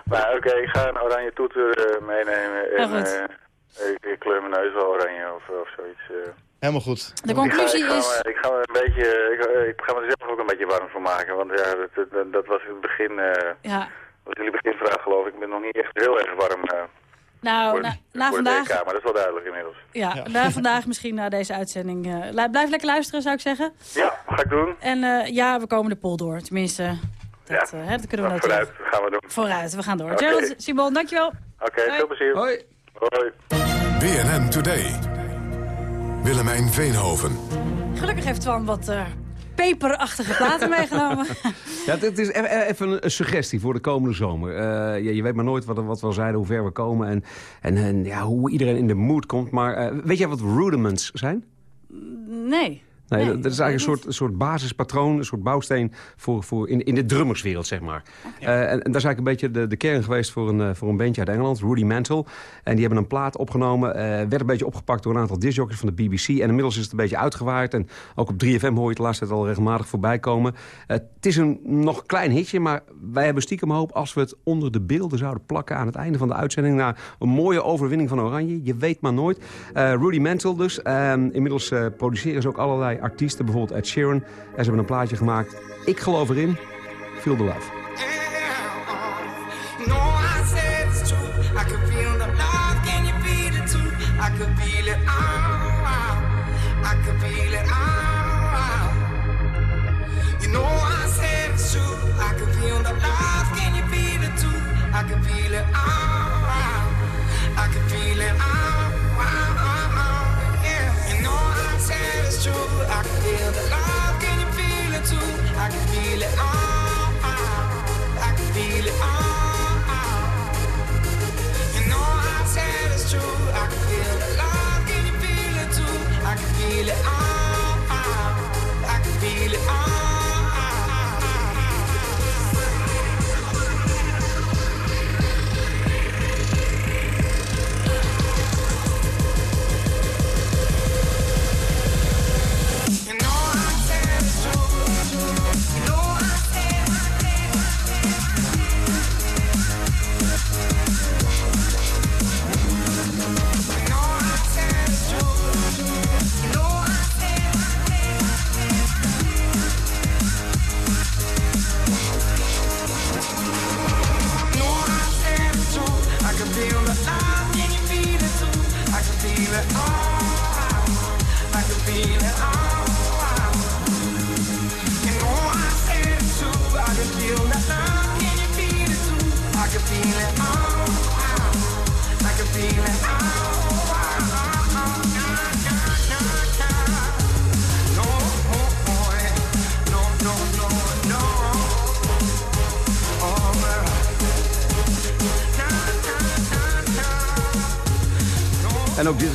Maar oké, ik ga een oranje toeter meenemen. En Heel goed. Eh, ik, ik kleur mijn neus wel oranje of, of zoiets. eh. Helemaal goed. De conclusie ik ga, ik is... ga, me- ik ga me een beetje, ik, ik ga mezelf ook een beetje warm voor maken. Want ja, dat, dat, dat was in het begin, eh Ja. was jullie beginvraag geloof ik. Ik ben nog niet echt heel erg warm eh, Nou, voor, na, na vandaag... EK, maar dat is wel duidelijk inmiddels. Ja, na vandaag misschien na deze uitzending. eh, blijf lekker luisteren, zou ik zeggen. Ja, ga ik doen. En eh, ja, we komen de pool door. Tenminste, dat, eh, hè, dat kunnen we Nou, vooruit, gaan we doen. Vooruit, we gaan door. Oké. Gerald, Simon, dankjewel. Oké, veel plezier. Hoi. Hoi. BNN Today. Willemijn Veenhoven. Gelukkig heeft Twan wat eh, peperachtige platen meegenomen. Ja, dit is e- e- even een, een suggestie voor de komende zomer. Eh, ja, je weet maar nooit wat, wat we al zeiden, hoe ver we komen en, en, en ja, hoe iedereen in de mood komt. Maar eh, weet jij wat rudiments zijn? nee. Nee, dat, dat is eigenlijk een soort, een soort basispatroon, een soort bouwsteen voor, voor in, in de drummerswereld, zeg maar. Eh, en, en dat is eigenlijk een beetje de, de kern geweest voor een, eh, voor een bandje uit Engeland, Rudy Mantle. En die hebben een plaat opgenomen, eh, werd een beetje opgepakt door een aantal discjockeys van de BBC. En inmiddels is het een beetje uitgewaaid. En ook op 3FM hoor je het tijd al regelmatig voorbij komen. Het is een nog klein hitje, maar wij hebben stiekem hoop als we het onder de beelden zouden plakken aan het einde van de uitzending. Naar een mooie overwinning van Oranje. Je weet maar nooit. Rudy Mantle dus. Ehm, inmiddels produceren ze ook allerlei artiesten, bijvoorbeeld Ed Sheeran. En ze hebben een plaatje gemaakt. Ik geloof erin. Feel the love. I feel the.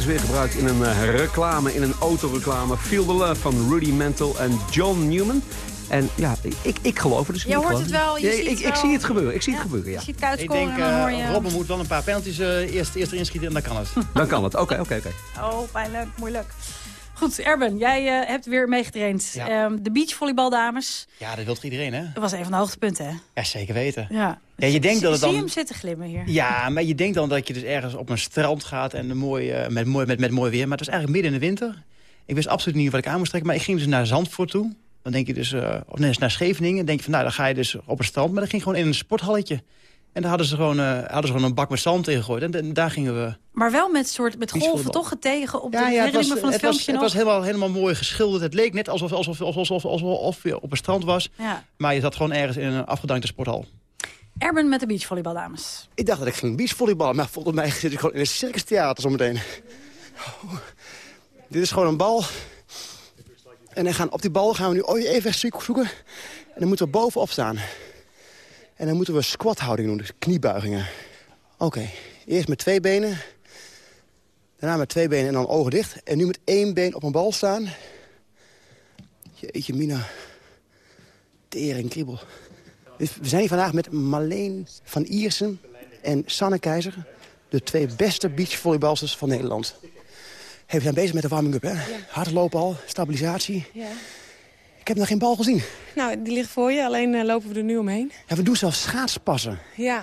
Is weer gebruikt in een eh, reclame, in een autoreclame. Feel the Love van Rudy Mantle en John Newman. En ja, ik, ik geloof het dus. Je hoort het wel, je Ja, ziet ik, het ik wel. zie het gebeuren, ik zie het gebeuren, ja. Je ziet Kuit Ik denk, en dan hoor eh je... Robben moet wel een paar penalties eh, eerst, eerst erin schieten en dan kan het. Dan kan het, oké, oké, oké. Oh, pijnlijk, moeilijk. Goed, Erben, jij eh, hebt weer meegetraind. Ja. Ehm, de beachvolleybaldames. Ja, dat wil toch iedereen, hè? Dat was een van de hoogtepunten, hè? Ja, zeker weten. Ja. Ja, je denkt dat het Zie je dan... hem zitten glimmen hier? Ja, maar je denkt dan dat je dus ergens op een strand gaat en een mooi, eh, met, mooi, met, met mooi weer. Maar het was eigenlijk midden in de winter. Ik wist absoluut niet wat ik aan moest trekken. Maar ik ging dus naar Zandvoort toe. Dan denk je dus, eh, of nee, naar Scheveningen. Dan denk je van, nou, dan ga je dus op een strand. Maar dan ging gewoon in een sporthalletje. En daar hadden ze gewoon, eh, hadden ze gewoon een bak met zand in gegooid. En, en daar gingen we... Maar wel met, soort, met golven Beachvolleybal. toch getegen op de Ja, ja, het was, van het, het, was, filmpje het was nog? helemaal, helemaal mooi geschilderd. Het leek net alsof, alsof, alsof, alsof, alsof, alsof je op een strand was. Ja. Maar je zat gewoon ergens in een afgedankte sporthal. Erben met de beachvolleybaldames. Ik dacht dat ik ging beachvolleyballen, maar volgens mij zit ik gewoon in een circus theater zometeen. Dit is gewoon een bal. En dan gaan, op die bal gaan we nu ooit even zoeken. En dan moeten we bovenop staan. En dan moeten we squat houding doen, dus kniebuigingen. Oké, eerst met twee benen. Daarna met twee benen en dan ogen dicht. En nu met één been op een bal staan. Jeetje, Mina. Tering, kriebel. Dus we zijn hier vandaag met Marleen van Iersen en Sanne Keizer. De twee beste beachvolleybalsters van Nederland. Hey, we zijn bezig met de warming-up, hè? Hardlopen al, stabilisatie. Ja. Ik heb nog geen bal gezien. Nou, die ligt voor je, alleen eh, lopen we er nu omheen. Ja, we doen zelfs schaatspassen. Ja.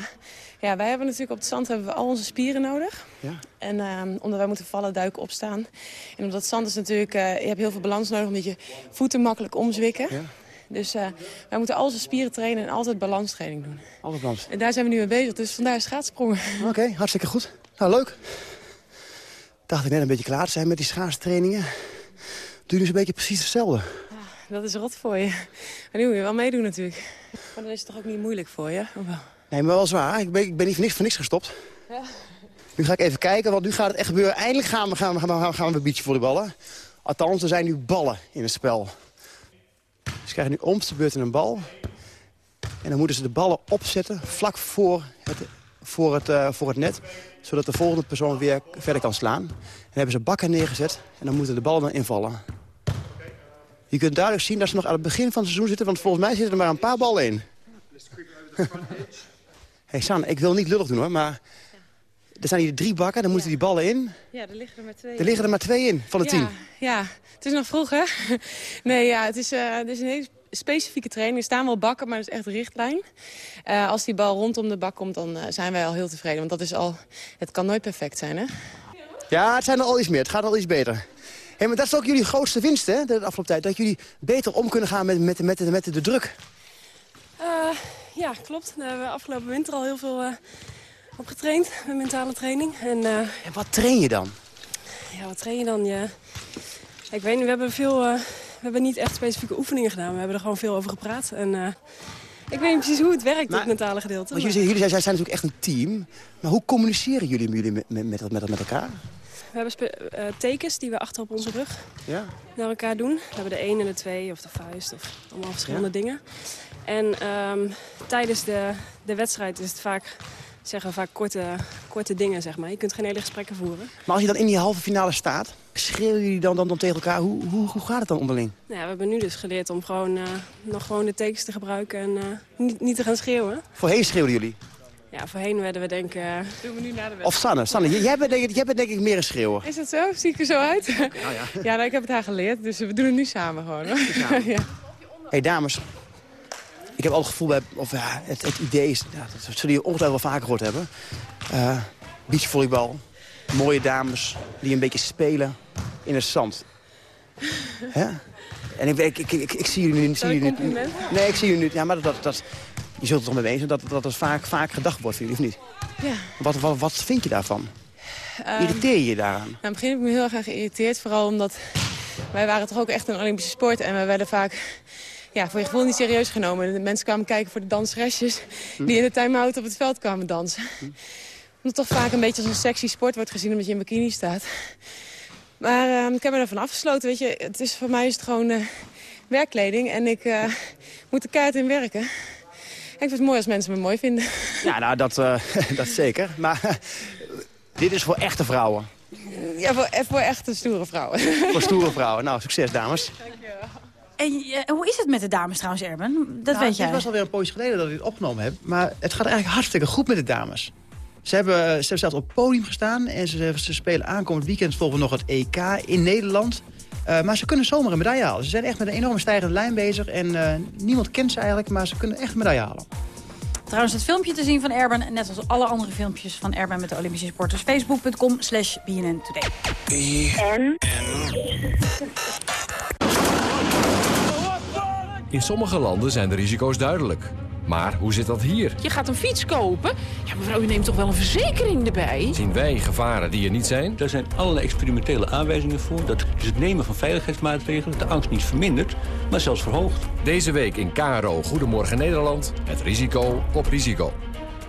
ja, wij hebben natuurlijk op het zand hebben we al onze spieren nodig. Ja. En ehm, omdat wij moeten vallen, duiken, opstaan. En omdat zand is natuurlijk, eh, je hebt heel veel balans nodig omdat je voeten makkelijk omzwikken. Ja. Dus eh, wij moeten al onze spieren trainen en altijd balanstraining doen. Altijd balans. En daar zijn we nu mee bezig, dus vandaar schaatsprongen. Oké, hartstikke goed. Nou, leuk. Dacht ik net een beetje klaar te zijn met die schaatstrainingen. Je dus een beetje precies hetzelfde. Dat is rot voor je. Maar nu moet je wel meedoen natuurlijk. Maar dan is het toch ook niet moeilijk voor je? Nee, maar wel zwaar. Ik ben, ik ben niet voor niks, voor niks gestopt. Ja. Nu ga ik even kijken, want nu gaat het echt gebeuren. Eindelijk gaan we, gaan we, gaan we, gaan we beachvolleyballen. Althans, er zijn nu ballen in het spel. Dus ze krijgen nu om de beurt een bal. En dan moeten ze de ballen opzetten vlak voor het, voor het, eh, voor het net. Zodat de volgende persoon weer verder kan slaan. Dan hebben ze bakken neergezet en dan moeten de ballen dan invallen. Je kunt duidelijk zien dat ze nog aan het begin van het seizoen zitten... want volgens mij zitten er maar een paar ballen in. hey San, ik wil niet lullig doen hoor, maar... Er staan hier drie bakken, dan moeten die ballen in. Ja, er liggen er maar twee. Er liggen er maar twee in van de ja, tien. Ja, het is nog vroeg, hè? Nee, ja, het is, eh, het is een hele specifieke training. Er staan wel bakken, maar het is echt richtlijn. Eh, als die bal rondom de bak komt, dan eh, zijn wij al heel tevreden. Want dat is al... Het kan nooit perfect zijn, hè? Ja, het zijn er al iets meer. Het gaat al iets beter. Hey, maar dat is ook jullie grootste winst hè, de afgelopen tijd. Dat jullie beter om kunnen gaan met, met, met, met, met de druk. Eh, ja, klopt. Daar hebben we afgelopen winter al heel veel eh, op getraind. Met mentale training. En, eh, En wat train je dan? ja, wat train je dan? Ja. Ik weet niet, we hebben veel... we hebben niet echt specifieke oefeningen gedaan. We hebben er gewoon veel over gepraat. En ik weet niet precies hoe het werkt, het mentale gedeelte. Want jullie, jullie zijn, zijn natuurlijk echt een team. Maar hoe communiceren jullie, jullie met, met, met, met, met elkaar? We hebben eh, tekens die we achter op onze rug Ja. naar elkaar doen. We hebben de 1 en de 2 of de vuist of allemaal verschillende dingen. En ehm, tijdens de, de wedstrijd is het vaak, zeggen we vaak korte, korte dingen, zeg maar. Je kunt geen hele gesprekken voeren. Maar als je dan in die halve finale staat, schreeuwen jullie dan, dan, dan tegen elkaar? Hoe, hoe, hoe gaat het dan onderling? Nou ja, we hebben nu dus geleerd om gewoon, eh, nog gewoon de tekens te gebruiken en eh, niet, niet te gaan schreeuwen. Voorheen schreeuwden jullie. Ja, voorheen werden we denken... eh, doen we nu na de wedstrijd. Of Sanne, Sanne jij, bent, denk ik- jij bent denk ik meer een schreeuwer. Is dat zo? Zie ik er zo uit? ja. ja, nou, ik heb het haar geleerd, dus we doen het nu samen gewoon. Hoor. ja. hey, dames. Ik heb al het gevoel bij, of ja, het, het idee is, ja, dat zullen jullie ongetwijfeld wel vaker gehoord hebben. Eh beachvolleybal, mooie dames die een beetje spelen in het zand. Hè? En ik, ik, ik, ik, ik zie jullie nu... Zie jullie nu nee, ik zie jullie nu... Ja, maar dat, dat, dat, je zult het toch mee eens zijn dat, dat vaak, vaak gedacht wordt, je, of niet? Ja. Wat, wat, wat vind je daarvan? Ehm, Irriteer je je daaraan? Nou, in het begin heb ik me heel erg aan geïrriteerd. Vooral omdat wij waren toch ook echt een Olympische sport. En we werden vaak ja, voor je gevoel niet serieus genomen. De mensen kwamen kijken voor de dansresjes die in de time-out op het veld kwamen dansen. Omdat het toch vaak een beetje als een sexy sport wordt gezien omdat je in bikini staat. Maar ehm, ik heb me ervan afgesloten. Weet je, het is, voor mij is het gewoon eh, werkkleding. En ik eh, moet er keihard in werken. Ik vind het mooi als mensen me mooi vinden. Ja, nou, dat, eh, dat zeker. Maar dit is voor echte vrouwen. Ja, voor, voor echte stoere vrouwen. Voor stoere vrouwen. Nou, succes dames. En eh, hoe is het met de dames trouwens, Erben? Dat Nou, weet jij. Het was alweer een poosje geleden dat ik dit opgenomen heb. Maar het gaat eigenlijk hartstikke goed met de dames. Ze hebben, ze hebben zelfs op het podium gestaan. En ze, ze spelen aankomend weekend volgen nog het EK in Nederland. Eh, maar ze kunnen zomaar een medaille halen. Ze zijn echt met een enorme stijgende lijn bezig. En eh, niemand kent ze eigenlijk, maar ze kunnen echt een medaille halen. Trouwens, het filmpje te zien van Erben, net als alle andere filmpjes van Erben met de Olympische sporters. Facebook.com slash BNN Today. In sommige landen zijn de risico's duidelijk. Maar hoe zit dat hier? Je gaat een fiets kopen. Ja, mevrouw, u neemt toch wel een verzekering erbij? Zien wij gevaren die er niet zijn? Daar zijn allerlei experimentele aanwijzingen voor... dat dus het nemen van veiligheidsmaatregelen de angst niet vermindert, maar zelfs verhoogt. Deze week in KRO Goedemorgen Nederland. Het risico op risico.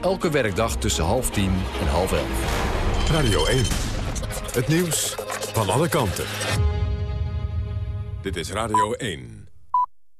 Elke werkdag tussen half tien en half elf. Radio 1. Het nieuws van alle kanten. Dit is Radio 1.